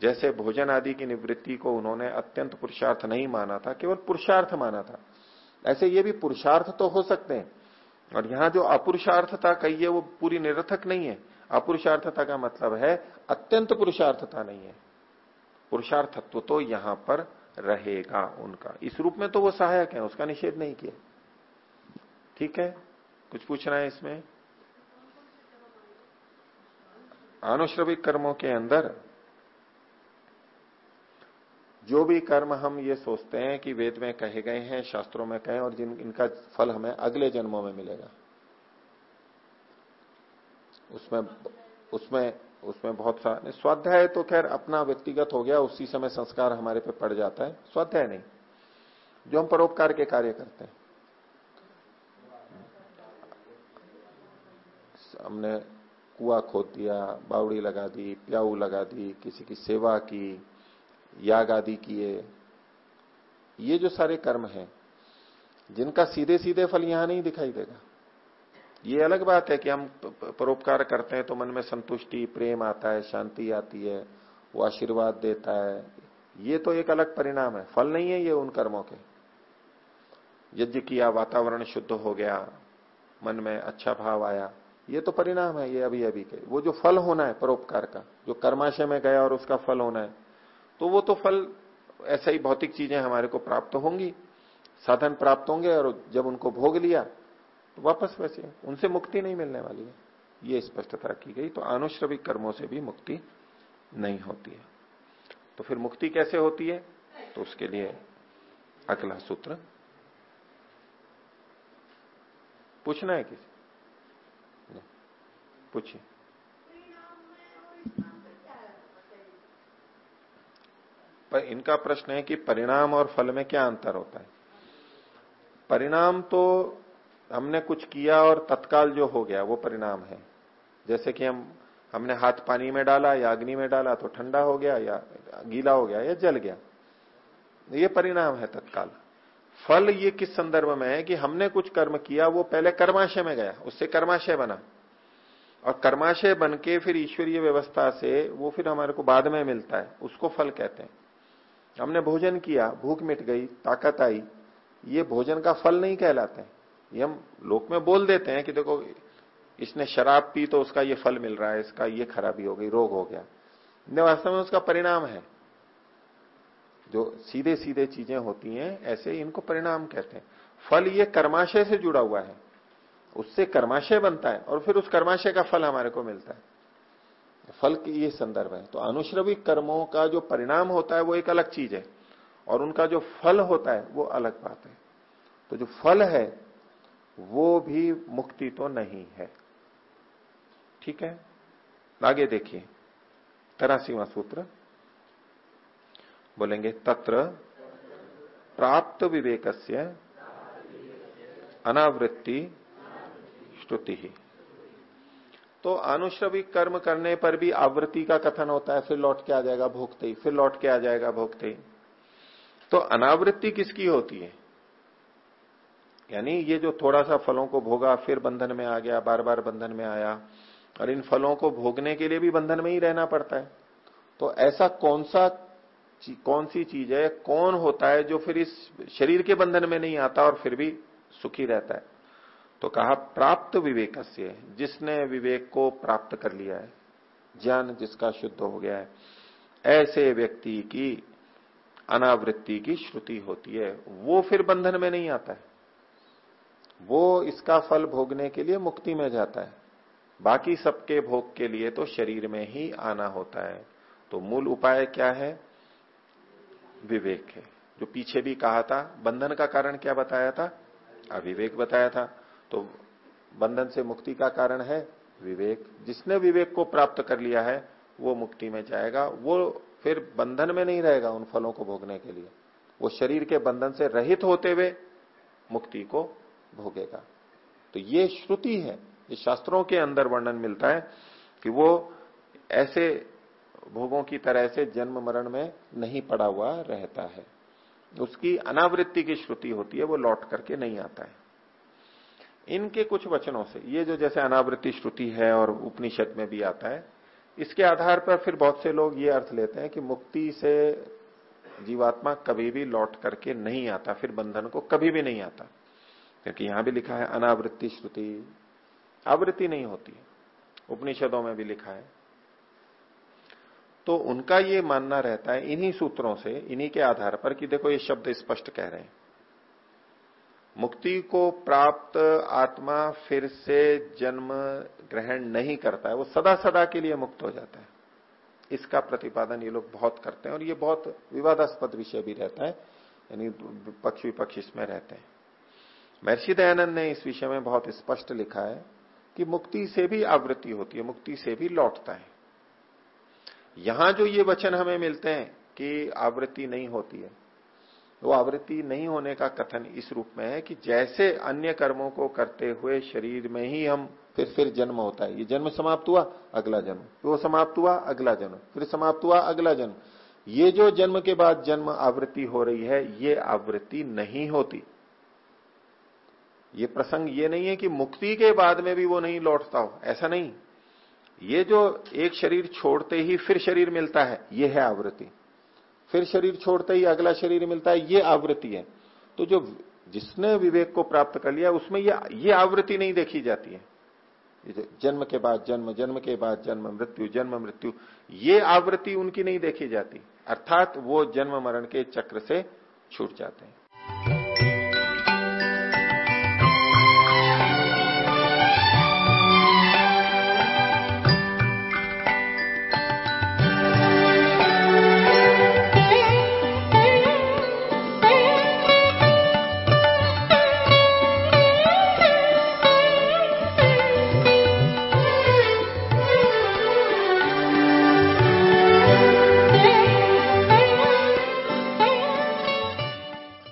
जैसे भोजन आदि की निवृत्ति को उन्होंने अत्यंत पुरुषार्थ नहीं माना था, केवल पुरुषार्थ माना था। ऐसे ये भी पुरुषार्थ तो हो सकते हैं। और यहाँ जो अपुरुषार्थता कही है, वो पूरी निरर्थक नहीं है। अपुरुषार्थता का मतलब है, अत्यंत पुरुषार्थता नहीं है। पुरुषार्थत्व तो यहाँ पर रहेगा उनका। इस रूप में तो वो सहायक है, उसका निषेध नहीं किया। ठीक है? कुछ पूछना है इसमें? आनुश्रविक कर्मों के अंदर जो भी कर्म हम ये सोचते हैं कि वेद में कहे गए हैं, शास्त्रों में कहे और जिन, इनका फल हमें अगले जन्मों में मिलेगा। उसमें उसमें उसमें बहुत सा स्वाध्याय तो खैर अपना व्यक्तिगत हो गया, उसी समय संस्कार हमारे पे पड़ जाता है। स्वाध्याय नहीं, जो हम परोपकार के कार्य करते हैं। हमने कुआ खोद दिया, बावड़ी लगा दी, प्याऊ लगा दी, किसी की सेवा की, याग आदि किए। ये जो सारे कर्म हैं, जिनका सीधे सीधे फल यहाँ नहीं दिखाई देगा। ये अलग बात है कि हम परोपकार करते हैं तो मन में संतुष्टि, प्रेम आता है, शांति आती है, वो आशीर्वाद देता है। ये तो एक अलग परिणाम है। फल नहीं है ये उन कर्मों के। यज्ञ किया, वातावरण शुद्ध हो गया, मन में अच्छा भाव आया, ये तो परिणाम है ये अभी अभी के। वो जो फल होना है परोपकार का, जो कर्माशय में गया और उसका फल होना है तो वो तो फल ऐसा ही भौतिक चीज़ें हमारे को प्राप्त होंगी, साधन प्राप्त होंगे और जब उनको भोग लिया तो वापस वैसे, उनसे मुक्ति नहीं मिलने वाली है। ये स्पष्टता की गई तो आनुश्रविक कर्मों से भी मुक्ति नहीं होती है। तो फिर मुक्ति कैसे होती है? तो उसके लिए अगला सूत्र। पूछना है किसी? पूछिए। पर इनका प्रश्न है कि परिणाम और फल में क्या अंतर होता है? परिणाम तो हमने कुछ किया और तत्काल जो हो गया, वो परिणाम है। जैसे कि हम, हमने हाथ पानी में डाला या अग्नि में डाला तो ठंडा हो गया या गीला हो गया या जल गया। ये परिणाम है तत्काल। फल ये किस संदर्भ में है कि हमने कुछ कर्म किया, वो पहले कर्माशय में गया, उससे कर्माशय बना। और कर्माशय बन के फिर ईश्वरीय व्यवस्था से वो फिर हमारे को बाद में मिलता है, उसको फल कहते हैं। हमने भोजन किया, भूख मिट गई, ताकत आई, ये भोजन का फल नहीं कहलाते ये हम लोक में बोल देते हैं कि देखो, इसने शराब पी तो उसका ये फल मिल रहा है, इसका ये खराबी हो गई, रोग हो गया। वास्तव में उसका परिणाम है। जो सीधे सीधे चीज़ें होती हैं, ऐसे इनको परिणाम कहते हैं। फल ये कर्माशय से जुड़ा हुआ है। उससे कर्माशय बनता है और फिर उस कर्माशय का फल हमारे को मिलता है। फल की ये संदर्भ है। तो अनुश्रविक कर्मों का जो परिणाम होता है, वो एक अलग चीज़ है। और उनका जो फल होता है, वो अलग बात है। तो जो फल है वो भी मुक्ति तो नहीं है। ठीक है? आगे देखिए। तरासीवा सूत्र। बोलेंगे, तत्र प्राप्त विवेकस्य अनावृत्ति श्रुति ही तो अनुश्रविक कर्म करने पर भी आवृत्ति का कथन होता है, फिर लौट के आ जाएगा भोगते ही फिर लौट के आ जाएगा भोगते ही तो अनावृत्ति किसकी होती है? यानी ये जो थोड़ा सा फलों को भोगा, फिर बंधन में आ गया बार बार बंधन में आया, और इन फलों को भोगने के लिए भी बंधन में ही रहना पड़ता है। तो ऐसा कौन सा कौन सी चीज़ है, कौन होता है जो फिर इस शरीर के बंधन में नहीं आता और फिर भी सुखी रहता है? तो कहा, प्राप्त विवेक जिसने विवेक को प्राप्त कर लिया है, ज्ञान जिसका शुद्ध हो गया है, ऐसे व्यक्ति की, अनावृत्ति की श्रुति होती है, वो फिर बंधन में नहीं आता है। वो इसका फल भोगने के लिए मुक्ति में जाता है। बाकी सबके भोग के लिए तो शरीर में ही आना होता है। तो मूल उपाय क्या है? विवेक है। जो पीछे भी कहा था, बंधन का कारण क्या बताया था? अविवेक बताया था। तो बंधन से मुक्ति का कारण है विवेक। जिसने विवेक को प्राप्त कर लिया है, वो मुक्ति में जाएगा। वो फिर बंधन में नहीं रहेगा उन फलों को भोगने के लिए। वो शरीर के बंधन से रहित होते हुए मुक्ति को भोगेगा। तो ये श्रुति है, ये शास्त्रों के अंदर वर्णन मिलता है कि वो ऐसे भोगों की तरह से जन्म मरण में नहीं पड़ा हुआ रहता है। उसकी अनावृत्ति की श्रुति होती है, वो लौट करके नहीं आता है। इनके कुछ वचनों से, ये जो जैसे अनावृत्ति श्रुति है और उपनिषद में भी आता है, इसके आधार पर फिर बहुत से लोग ये अर्थ लेते हैं कि मुक्ति से जीवात्मा कभी भी लौट करके नहीं आता, फिर बंधन को कभी भी नहीं आता। क्योंकि यहाँ भी लिखा है अनावृत्ति श्रुति। आवृत्ति नहीं होती उपनिषदों में भी लिखा है। तो उनका ये मानना रहता है इन्हीं सूत्रों से, इन्हीं के आधार पर कि देखो ये शब्द स्पष्ट कह रहे हैं। मुक्ति को प्राप्त आत्मा फिर से जन्म ग्रहण नहीं करता है, वो सदा सदा के लिए मुक्त हो जाता है। इसका प्रतिपादन ये लोग बहुत करते हैं और ये बहुत विवादास्पद विषय भी रहता है, यानी पक्ष विपक्ष इसमें रहते हैं। महर्षि दयानंद ने इस विषय में बहुत स्पष्ट लिखा है कि मुक्ति से भी आवृत्ति होती है, मुक्ति से भी लौटता है। यहाँ जो ये वचन हमें मिलते हैं कि आवृत्ति नहीं होती है, वो आवृत्ति नहीं होने का कथन इस रूप में है कि जैसे अन्य कर्मों को करते हुए शरीर में ही हम फिर फिर जन्म होता है। ये जन्म समाप्त हुआ, अगला जन्म। वो समाप्त हुआ, अगला जन्म। फिर समाप्त हुआ, अगला जन्म। ये जो जन्म के बाद जन्म आवृत्ति हो रही है, ये आवृत्ति नहीं होती। ये प्रसंग ये नहीं है कि मुक्ति के बाद में भी वो नहीं लौटता हो। ऐसा नहीं। ये जो एक शरीर छोड़ते ही फिर शरीर मिलता है, ये है आवृत्ति। फिर शरीर छोड़ते ही अगला शरीर मिलता है, ये आवृत्ति है। तो जो जिसने विवेक को प्राप्त कर लिया, उसमें ये ये आवृत्ति नहीं देखी जाती है। जन्म के बाद जन्म जन्म के बाद जन्म, मृत्यु जन्म, मृत्यु, ये आवृत्ति उनकी नहीं देखी जाती। अर्थात वो जन्म मरण के चक्र से छूट जाते हैं।